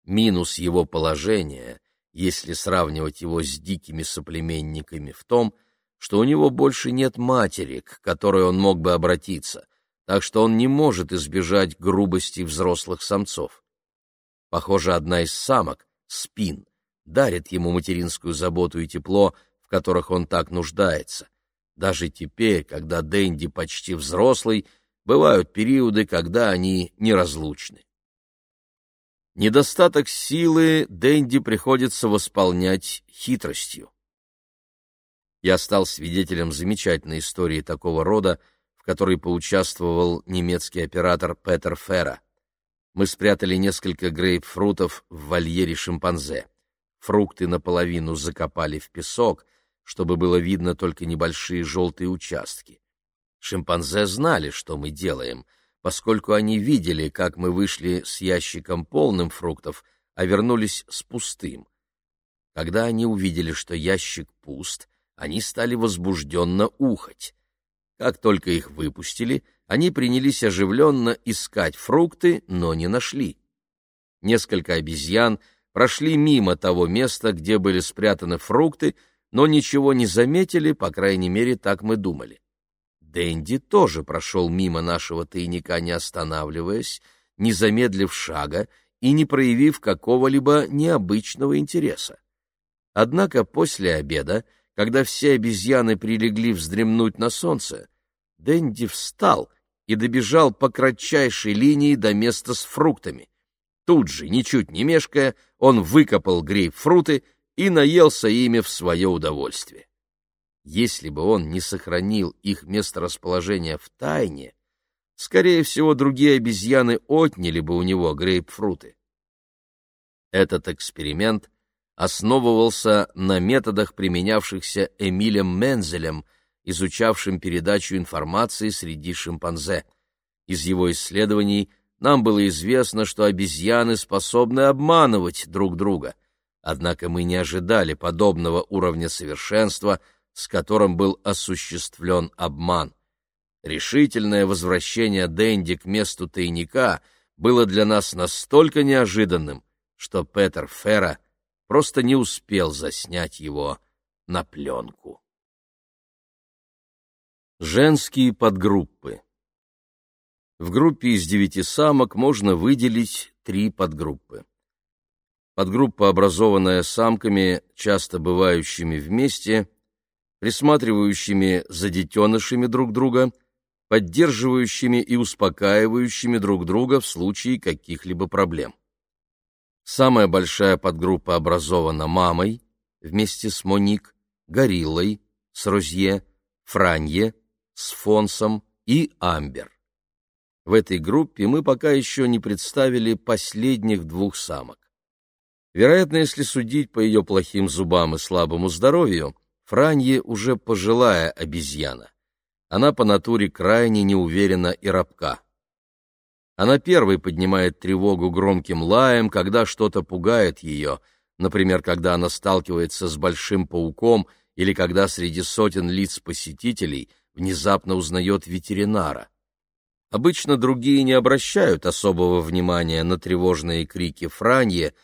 Минус его положения, если сравнивать его с дикими соплеменниками, в том, что у него больше нет матери, к которой он мог бы обратиться, так что он не может избежать грубости взрослых самцов. Похоже, одна из самок, спин, дарит ему материнскую заботу и тепло, в которых он так нуждается — даже теперь, когда Дэнди почти взрослый, бывают периоды, когда они неразлучны. Недостаток силы Дэнди приходится восполнять хитростью. Я стал свидетелем замечательной истории такого рода, в которой поучаствовал немецкий оператор Петер Ферра. Мы спрятали несколько грейпфрутов в вольере шимпанзе. Фрукты наполовину закопали в песок, чтобы было видно только небольшие желтые участки. Шимпанзе знали, что мы делаем, поскольку они видели, как мы вышли с ящиком полным фруктов, а вернулись с пустым. Когда они увидели, что ящик пуст, они стали возбужденно ухать. Как только их выпустили, они принялись оживленно искать фрукты, но не нашли. Несколько обезьян прошли мимо того места, где были спрятаны фрукты, но ничего не заметили, по крайней мере, так мы думали. Дэнди тоже прошел мимо нашего тайника, не останавливаясь, не замедлив шага и не проявив какого-либо необычного интереса. Однако после обеда, когда все обезьяны прилегли вздремнуть на солнце, Дэнди встал и добежал по кратчайшей линии до места с фруктами. Тут же, ничуть не мешкая, он выкопал грейпфруты и наелся ими в свое удовольствие. Если бы он не сохранил их месторасположение в тайне, скорее всего, другие обезьяны отняли бы у него грейпфруты. Этот эксперимент основывался на методах, применявшихся Эмилем Мензелем, изучавшим передачу информации среди шимпанзе. Из его исследований нам было известно, что обезьяны способны обманывать друг друга, однако мы не ожидали подобного уровня совершенства, с которым был осуществлен обман. Решительное возвращение Дэнди к месту тайника было для нас настолько неожиданным, что Петер Ферра просто не успел заснять его на пленку. Женские подгруппы В группе из девяти самок можно выделить три подгруппы. Подгруппа, образованная самками, часто бывающими вместе, присматривающими за детенышами друг друга, поддерживающими и успокаивающими друг друга в случае каких-либо проблем. Самая большая подгруппа образована мамой вместе с Моник, Гориллой, с Розье, Франье, с Фонсом и Амбер. В этой группе мы пока еще не представили последних двух самок. Вероятно, если судить по ее плохим зубам и слабому здоровью, Франье уже пожилая обезьяна. Она по натуре крайне неуверена и рабка. Она первой поднимает тревогу громким лаем, когда что-то пугает ее, например, когда она сталкивается с большим пауком или когда среди сотен лиц посетителей внезапно узнает ветеринара. Обычно другие не обращают особого внимания на тревожные крики Франье,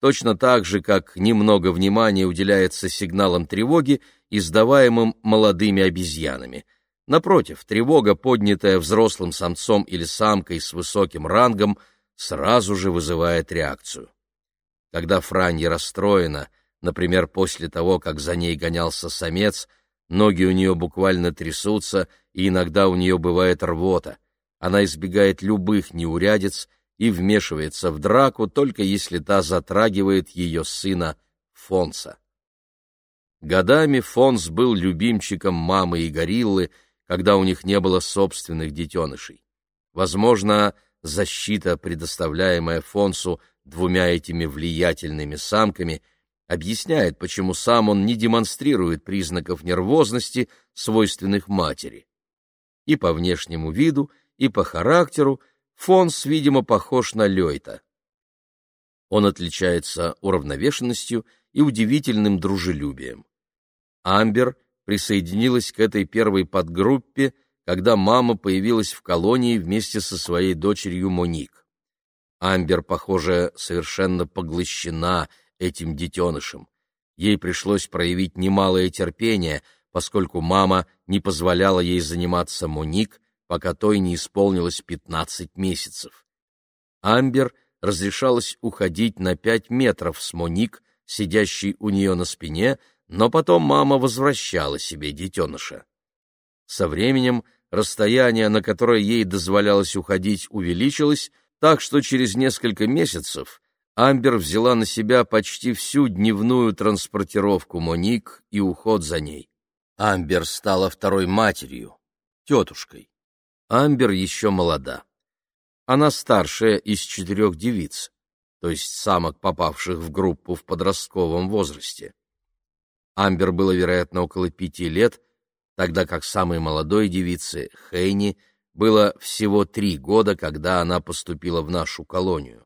точно так же, как немного внимания уделяется сигналам тревоги, издаваемым молодыми обезьянами — Напротив, тревога, поднятая взрослым самцом или самкой с высоким рангом, сразу же вызывает реакцию. Когда Франья расстроена, например, после того, как за ней гонялся самец, ноги у нее буквально трясутся, и иногда у нее бывает рвота. Она избегает любых неурядиц и вмешивается в драку, только если та затрагивает ее сына Фонса. Годами Фонс был любимчиком мамы и гориллы, когда у них не было собственных детенышей. Возможно, защита, предоставляемая Фонсу двумя этими влиятельными самками, объясняет, почему сам он не демонстрирует признаков нервозности, свойственных матери. И по внешнему виду, и по характеру Фонс, видимо, похож на Лёйта. Он отличается уравновешенностью и удивительным дружелюбием. Амбер присоединилась к этой первой подгруппе, когда мама появилась в колонии вместе со своей дочерью Моник. Амбер, похоже, совершенно поглощена этим детенышем. Ей пришлось проявить немалое терпение, поскольку мама не позволяла ей заниматься Моник, пока той не исполнилось 15 месяцев. Амбер разрешалось уходить на 5 метров с Моник, сидящей у нее на спине, но потом мама возвращала себе детеныша. Со временем расстояние, на которое ей дозволялось уходить, увеличилось, так что через несколько месяцев Амбер взяла на себя почти всю дневную транспортировку Моник и уход за ней. Амбер стала второй матерью, тетушкой. Амбер еще молода. Она старшая из четырех девиц, то есть самок, попавших в группу в подростковом возрасте. Амбер было, вероятно, около пяти лет, тогда как самой молодой девице, Хейни, было всего три года, когда она поступила в нашу колонию.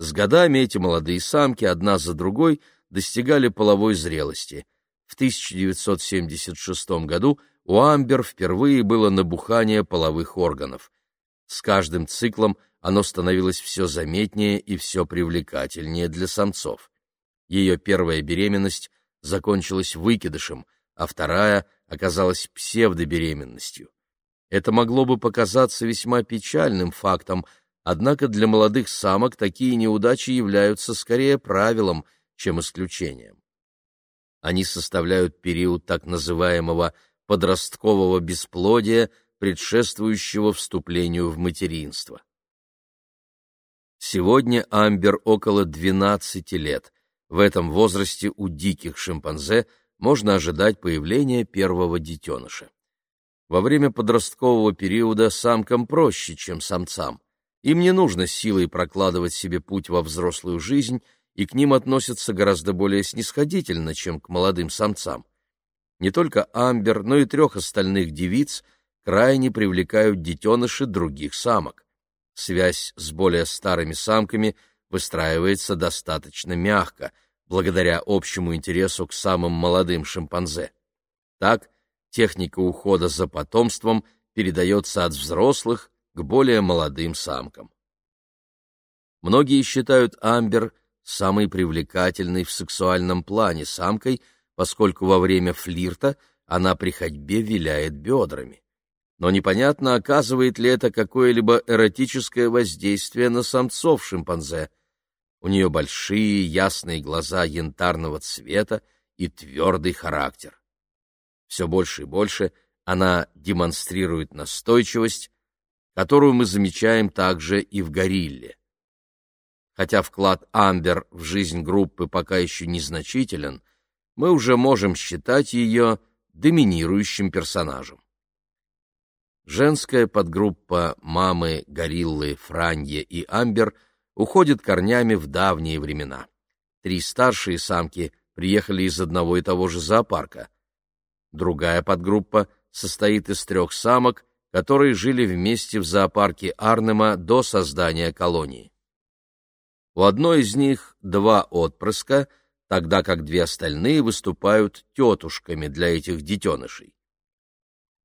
С годами эти молодые самки одна за другой достигали половой зрелости. В 1976 году у Амбер впервые было набухание половых органов. С каждым циклом оно становилось все заметнее и все привлекательнее для самцов. Ее первая беременность закончилась выкидышем, а вторая оказалась псевдобеременностью. Это могло бы показаться весьма печальным фактом, однако для молодых самок такие неудачи являются скорее правилом, чем исключением. Они составляют период так называемого подросткового бесплодия, предшествующего вступлению в материнство. Сегодня Амбер около 12 лет. В этом возрасте у диких шимпанзе можно ожидать появления первого детеныша. Во время подросткового периода самкам проще, чем самцам. Им не нужно силой прокладывать себе путь во взрослую жизнь, и к ним относятся гораздо более снисходительно, чем к молодым самцам. Не только Амбер, но и трех остальных девиц крайне привлекают детеныши других самок связь с более старыми самками выстраивается достаточно мягко, благодаря общему интересу к самым молодым шимпанзе. Так, техника ухода за потомством передается от взрослых к более молодым самкам. Многие считают Амбер самой привлекательной в сексуальном плане самкой, поскольку во время флирта она при ходьбе виляет бедрами но непонятно, оказывает ли это какое-либо эротическое воздействие на самцов шимпанзе. У нее большие ясные глаза янтарного цвета и твердый характер. Все больше и больше она демонстрирует настойчивость, которую мы замечаем также и в горилле. Хотя вклад Амбер в жизнь группы пока еще незначителен, мы уже можем считать ее доминирующим персонажем. Женская подгруппа мамы, гориллы, Франье и Амбер уходит корнями в давние времена. Три старшие самки приехали из одного и того же зоопарка. Другая подгруппа состоит из трех самок, которые жили вместе в зоопарке Арнема до создания колонии. У одной из них два отпрыска, тогда как две остальные выступают тетушками для этих детенышей.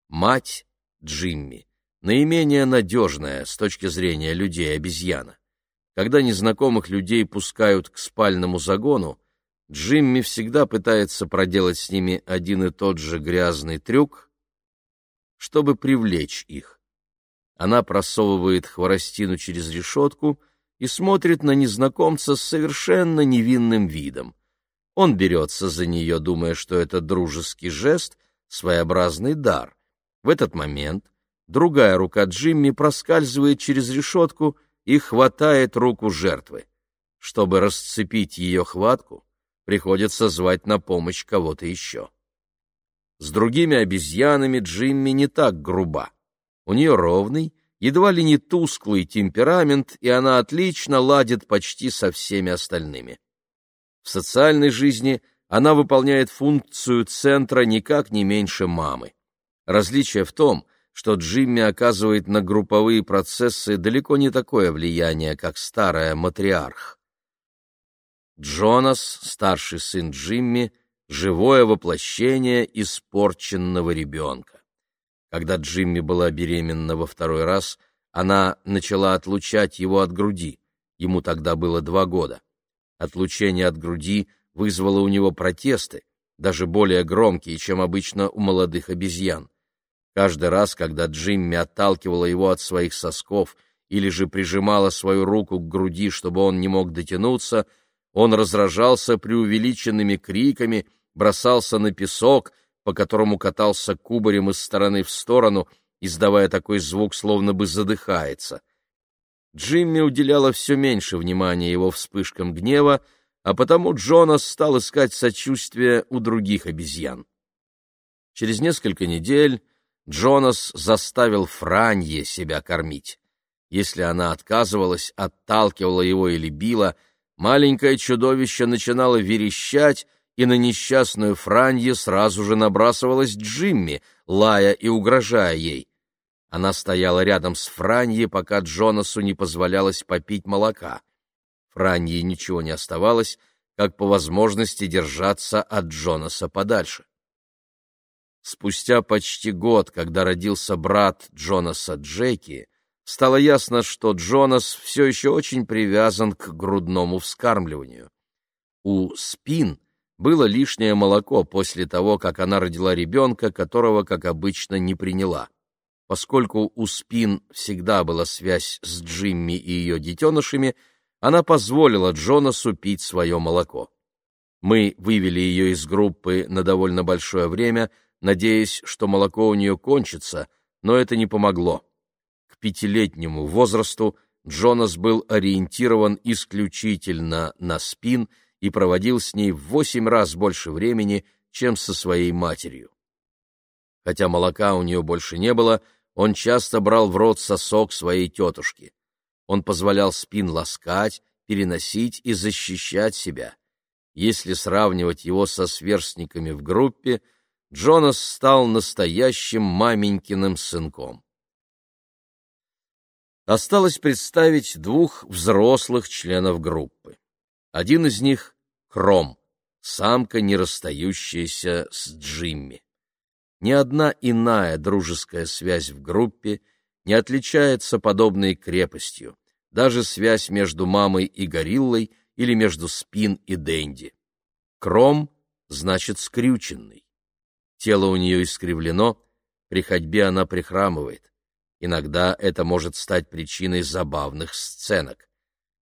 Мать Джимми, наименее надежная с точки зрения людей обезьяна. Когда незнакомых людей пускают к спальному загону, Джимми всегда пытается проделать с ними один и тот же грязный трюк, чтобы привлечь их. Она просовывает хворостину через решетку и смотрит на незнакомца с совершенно невинным видом. Он берется за нее, думая, что это дружеский жест, своеобразный дар. В этот момент другая рука Джимми проскальзывает через решетку и хватает руку жертвы. Чтобы расцепить ее хватку, приходится звать на помощь кого-то еще. С другими обезьянами Джимми не так груба. У нее ровный, едва ли не тусклый темперамент, и она отлично ладит почти со всеми остальными. В социальной жизни она выполняет функцию центра никак не меньше мамы. Различие в том, что Джимми оказывает на групповые процессы далеко не такое влияние, как старая матриарх. Джонас, старший сын Джимми, живое воплощение испорченного ребенка. Когда Джимми была беременна во второй раз, она начала отлучать его от груди. Ему тогда было два года. Отлучение от груди вызвало у него протесты, даже более громкие, чем обычно у молодых обезьян. Каждый раз, когда Джимми отталкивала его от своих сосков или же прижимала свою руку к груди, чтобы он не мог дотянуться, он разражался преувеличенными криками, бросался на песок, по которому катался кубарем из стороны в сторону, издавая такой звук, словно бы задыхается. Джимми уделяла все меньше внимания его вспышкам гнева, а потому Джонас стал искать сочувствия у других обезьян. Через несколько недель Джонас заставил Франье себя кормить. Если она отказывалась, отталкивала его или била, маленькое чудовище начинало верещать, и на несчастную Франье сразу же набрасывалась Джимми, лая и угрожая ей. Она стояла рядом с Франье, пока Джонасу не позволялось попить молока. Франье ничего не оставалось, как по возможности держаться от Джонаса подальше. Спустя почти год, когда родился брат Джонаса Джеки, стало ясно, что Джонас все еще очень привязан к грудному вскармливанию. У Спин было лишнее молоко после того, как она родила ребенка, которого, как обычно, не приняла. Поскольку у Спин всегда была связь с Джимми и ее детенышами, она позволила Джонасу пить свое молоко. Мы вывели ее из группы на довольно большое время — надеясь, что молоко у нее кончится, но это не помогло. К пятилетнему возрасту Джонас был ориентирован исключительно на спин и проводил с ней в восемь раз больше времени, чем со своей матерью. Хотя молока у нее больше не было, он часто брал в рот сосок своей тетушки. Он позволял спин ласкать, переносить и защищать себя. Если сравнивать его со сверстниками в группе, Джонас стал настоящим маменькиным сынком. Осталось представить двух взрослых членов группы. Один из них — Кром, самка, не расстающаяся с Джимми. Ни одна иная дружеская связь в группе не отличается подобной крепостью, даже связь между мамой и гориллой или между Спин и Дэнди. Кром значит скрюченный. Тело у нее искривлено, при ходьбе она прихрамывает. Иногда это может стать причиной забавных сценок.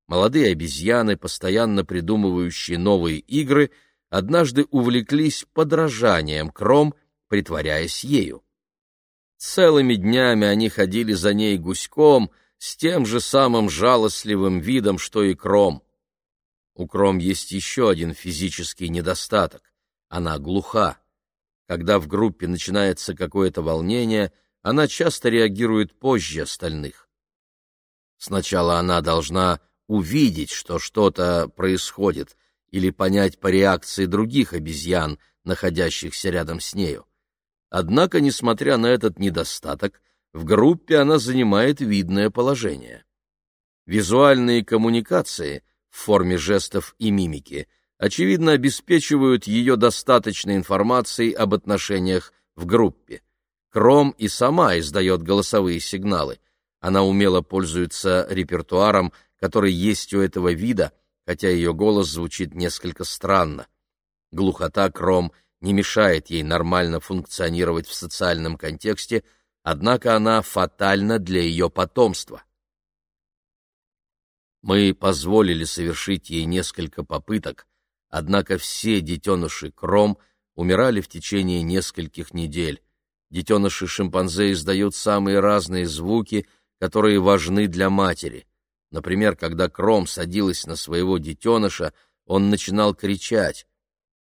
Молодые обезьяны, постоянно придумывающие новые игры, однажды увлеклись подражанием Кром, притворяясь ею. Целыми днями они ходили за ней гуськом с тем же самым жалостливым видом, что и Кром. У Кром есть еще один физический недостаток — она глуха. Когда в группе начинается какое-то волнение — она часто реагирует позже остальных. Сначала она должна увидеть, что что-то происходит, или понять по реакции других обезьян, находящихся рядом с нею. Однако, несмотря на этот недостаток, в группе она занимает видное положение. Визуальные коммуникации в форме жестов и мимики очевидно обеспечивают ее достаточной информацией об отношениях в группе. Кром и сама издает голосовые сигналы. Она умело пользуется репертуаром, который есть у этого вида, хотя ее голос звучит несколько странно. Глухота Кром не мешает ей нормально функционировать в социальном контексте, однако она фатальна для ее потомства. Мы позволили совершить ей несколько попыток, однако все детеныши Кром умирали в течение нескольких недель. Детеныши шимпанзе издают самые разные звуки, которые важны для матери. Например, когда Кром садилась на своего детеныша, он начинал кричать.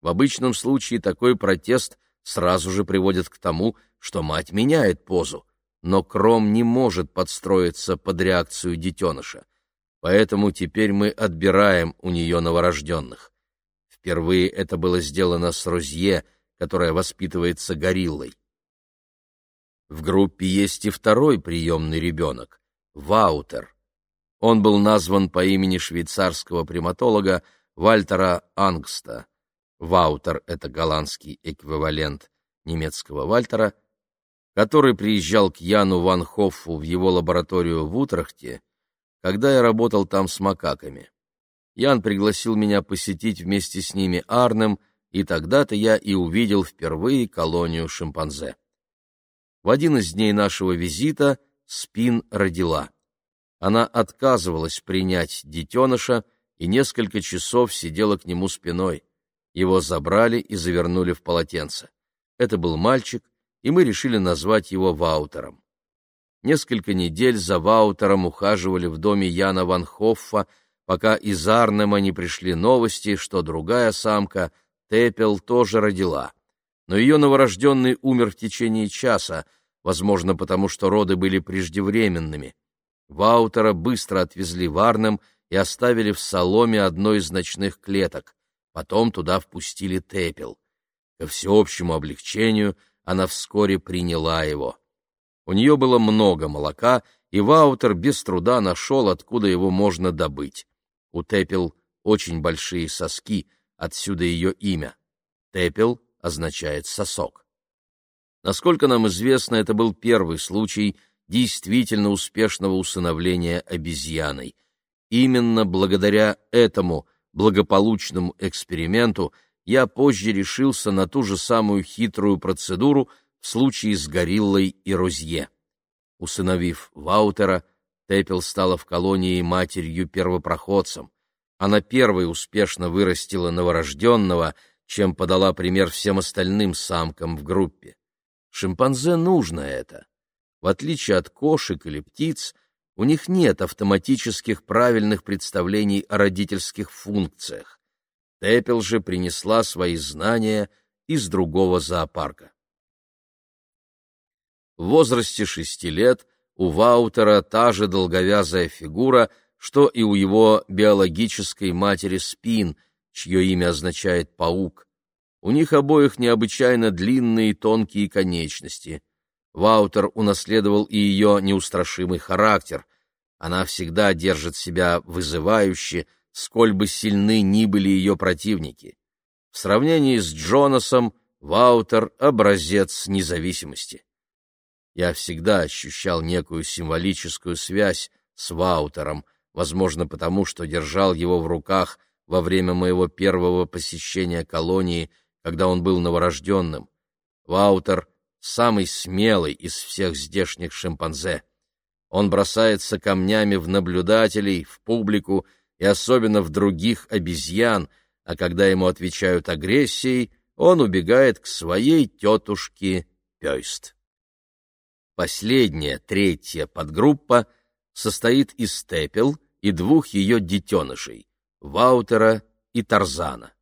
В обычном случае такой протест сразу же приводит к тому, что мать меняет позу, но Кром не может подстроиться под реакцию детеныша. Поэтому теперь мы отбираем у нее новорожденных. Впервые это было сделано с Розье, которая воспитывается гориллой. В группе есть и второй приемный ребенок — Ваутер. Он был назван по имени швейцарского приматолога Вальтера Ангста. Ваутер — это голландский эквивалент немецкого Вальтера, который приезжал к Яну Ван Хоффу в его лабораторию в Утрахте, когда я работал там с макаками. Ян пригласил меня посетить вместе с ними Арнем, и тогда-то я и увидел впервые колонию шимпанзе. В один из дней нашего визита Спин родила. Она отказывалась принять детеныша и несколько часов сидела к нему спиной. Его забрали и завернули в полотенце. Это был мальчик, и мы решили назвать его Ваутером. Несколько недель за Ваутером ухаживали в доме Яна Ван Хоффа, пока из Арнема не пришли новости, что другая самка, Тепел, тоже родила но ее новорожденный умер в течение часа, возможно, потому что роды были преждевременными. Ваутера быстро отвезли в Арнем и оставили в соломе одной из ночных клеток. Потом туда впустили Тепел. Ко всеобщему облегчению она вскоре приняла его. У нее было много молока, и Ваутер без труда нашел, откуда его можно добыть. У Тепел очень большие соски, отсюда ее имя. Тепел означает сосок. Насколько нам известно, это был первый случай действительно успешного усыновления обезьяной. Именно благодаря этому благополучному эксперименту я позже решился на ту же самую хитрую процедуру в случае с гориллой и розье. Усыновив Ваутера, Тепел стала в колонии матерью-первопроходцем. Она первой успешно вырастила новорожденного — чем подала пример всем остальным самкам в группе. Шимпанзе нужно это. В отличие от кошек или птиц, у них нет автоматических правильных представлений о родительских функциях. Тепел же принесла свои знания из другого зоопарка. В возрасте шести лет у Ваутера та же долговязая фигура, что и у его биологической матери Спин, чье имя означает «паук». У них обоих необычайно длинные и тонкие конечности. Ваутер унаследовал и ее неустрашимый характер. Она всегда держит себя вызывающе, сколь бы сильны ни были ее противники. В сравнении с Джонасом Ваутер — образец независимости. Я всегда ощущал некую символическую связь с Ваутером, возможно, потому что держал его в руках во время моего первого посещения колонии, когда он был новорожденным. Ваутер — самый смелый из всех здешних шимпанзе. Он бросается камнями в наблюдателей, в публику и особенно в других обезьян, а когда ему отвечают агрессией, он убегает к своей тетушке Пёйст. Последняя, третья подгруппа состоит из Степел и двух ее детенышей — Ваутера и Тарзана.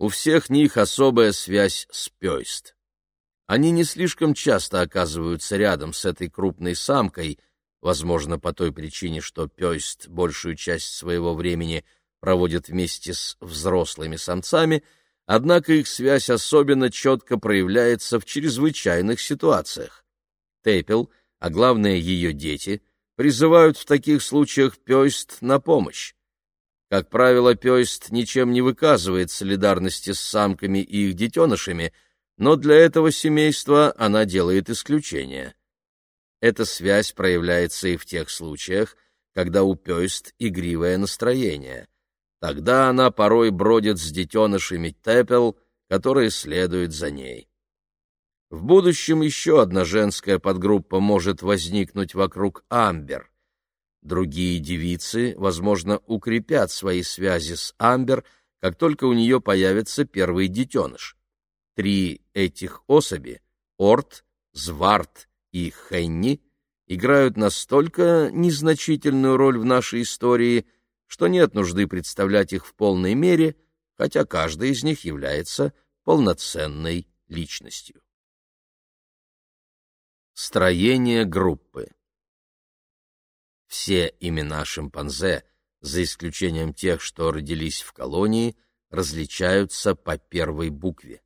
У всех них особая связь с Пёйст. Они не слишком часто оказываются рядом с этой крупной самкой — возможно, по той причине, что Пёйст большую часть своего времени проводит вместе с взрослыми самцами, однако их связь особенно четко проявляется в чрезвычайных ситуациях. Тейпел, а главное ее дети, призывают в таких случаях Пёйст на помощь. Как правило, Пёйст ничем не выказывает солидарности с самками и их детенышами, но для этого семейства она делает исключение — эта связь проявляется и в тех случаях, когда у пёст игривое настроение. Тогда она порой бродит с детенышами тепел, которые следуют за ней. В будущем еще одна женская подгруппа может возникнуть вокруг Амбер. Другие девицы, возможно, укрепят свои связи с Амбер, как только у нее появится первый детеныш. Три этих особи — Орт, Зварт и Хенни играют настолько незначительную роль в нашей истории, что нет нужды представлять их в полной мере, хотя каждая из них является полноценной личностью. Строение группы Все имена шимпанзе, за исключением тех, что родились в колонии, различаются по первой букве.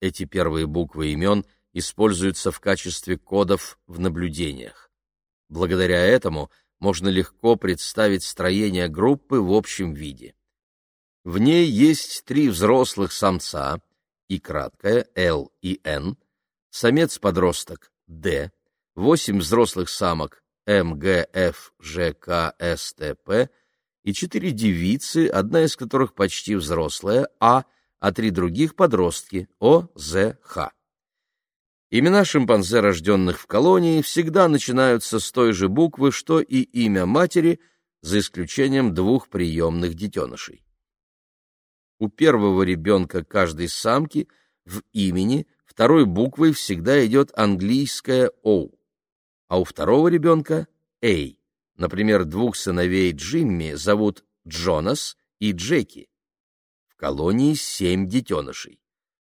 Эти первые буквы имен – используются в качестве кодов в наблюдениях. Благодаря этому можно легко представить строение группы в общем виде. В ней есть три взрослых самца, и краткое L и N, самец-подросток D, восемь взрослых самок P и четыре девицы, одна из которых почти взрослая, А, а три других подростки О, З, Х. Имена шимпанзе, рожденных в колонии, всегда начинаются с той же буквы, что и имя матери, за исключением двух приемных детенышей. У первого ребенка каждой самки в имени второй буквой всегда идет английская «О», а у второго ребенка — «A». Например, двух сыновей Джимми зовут Джонас и Джеки. В колонии семь детенышей.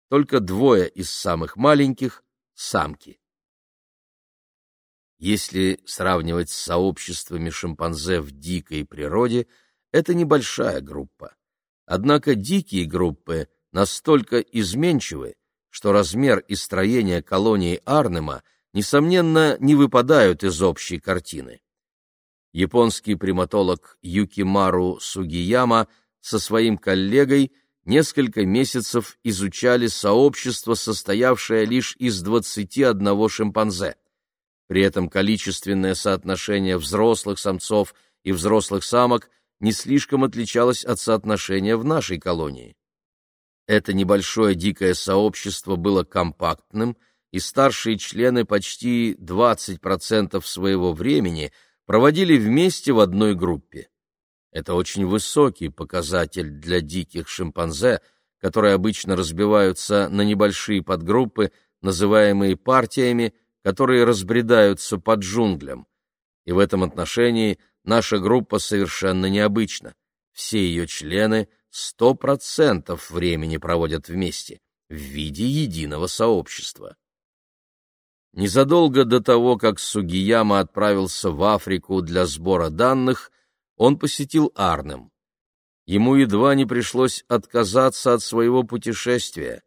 Только двое из самых маленьких самки. Если сравнивать с сообществами шимпанзе в дикой природе, это небольшая группа. Однако дикие группы настолько изменчивы, что размер и строение колонии Арнема, несомненно, не выпадают из общей картины. Японский приматолог Юкимару Сугияма со своим коллегой – несколько месяцев изучали сообщество, состоявшее лишь из 21 шимпанзе. При этом количественное соотношение взрослых самцов и взрослых самок не слишком отличалось от соотношения в нашей колонии. Это небольшое дикое сообщество было компактным, и старшие члены почти 20% своего времени проводили вместе в одной группе. Это очень высокий показатель для диких шимпанзе, которые обычно разбиваются на небольшие подгруппы, называемые партиями, которые разбредаются под джунглям. И в этом отношении наша группа совершенно необычна. Все ее члены сто процентов времени проводят вместе, в виде единого сообщества. Незадолго до того, как Сугияма отправился в Африку для сбора данных, он посетил Арнем. Ему едва не пришлось отказаться от своего путешествия.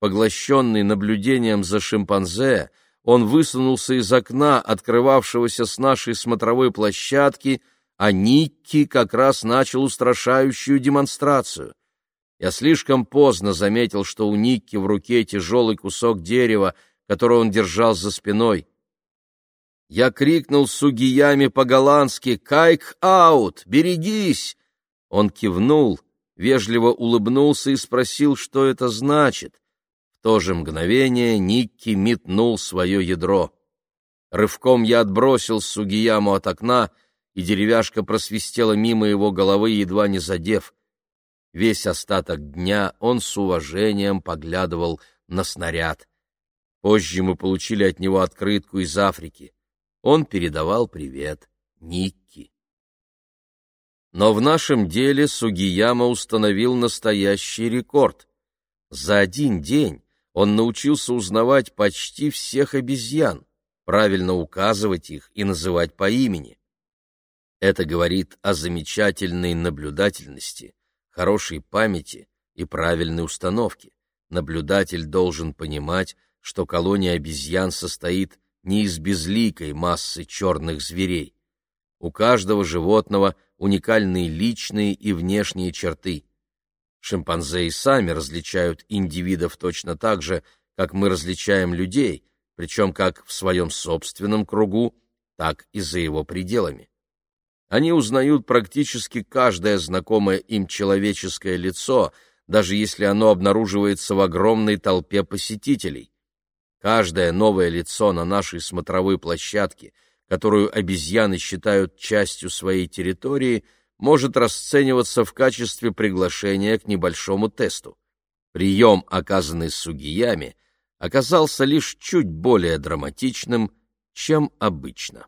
Поглощенный наблюдением за шимпанзе, он высунулся из окна, открывавшегося с нашей смотровой площадки, а Никки как раз начал устрашающую демонстрацию. Я слишком поздно заметил, что у Никки в руке тяжелый кусок дерева, который он держал за спиной. Я крикнул Сугиями по-голландски «Кайк аут! Берегись!» Он кивнул, вежливо улыбнулся и спросил, что это значит. В то же мгновение Никки метнул свое ядро. Рывком я отбросил Сугияму от окна, и деревяшка просвистела мимо его головы, едва не задев. Весь остаток дня он с уважением поглядывал на снаряд. Позже мы получили от него открытку из Африки. Он передавал привет Никки. Но в нашем деле Сугияма установил настоящий рекорд. За один день он научился узнавать почти всех обезьян, правильно указывать их и называть по имени. Это говорит о замечательной наблюдательности, хорошей памяти и правильной установке. Наблюдатель должен понимать, что колония обезьян состоит не из безликой массы черных зверей. У каждого животного уникальные личные и внешние черты. Шимпанзе и сами различают индивидов точно так же, как мы различаем людей, причем как в своем собственном кругу, так и за его пределами. Они узнают практически каждое знакомое им человеческое лицо, даже если оно обнаруживается в огромной толпе посетителей. Каждое новое лицо на нашей смотровой площадке, которую обезьяны считают частью своей территории, может расцениваться в качестве приглашения к небольшому тесту. Прием, оказанный сугиями, оказался лишь чуть более драматичным, чем обычно.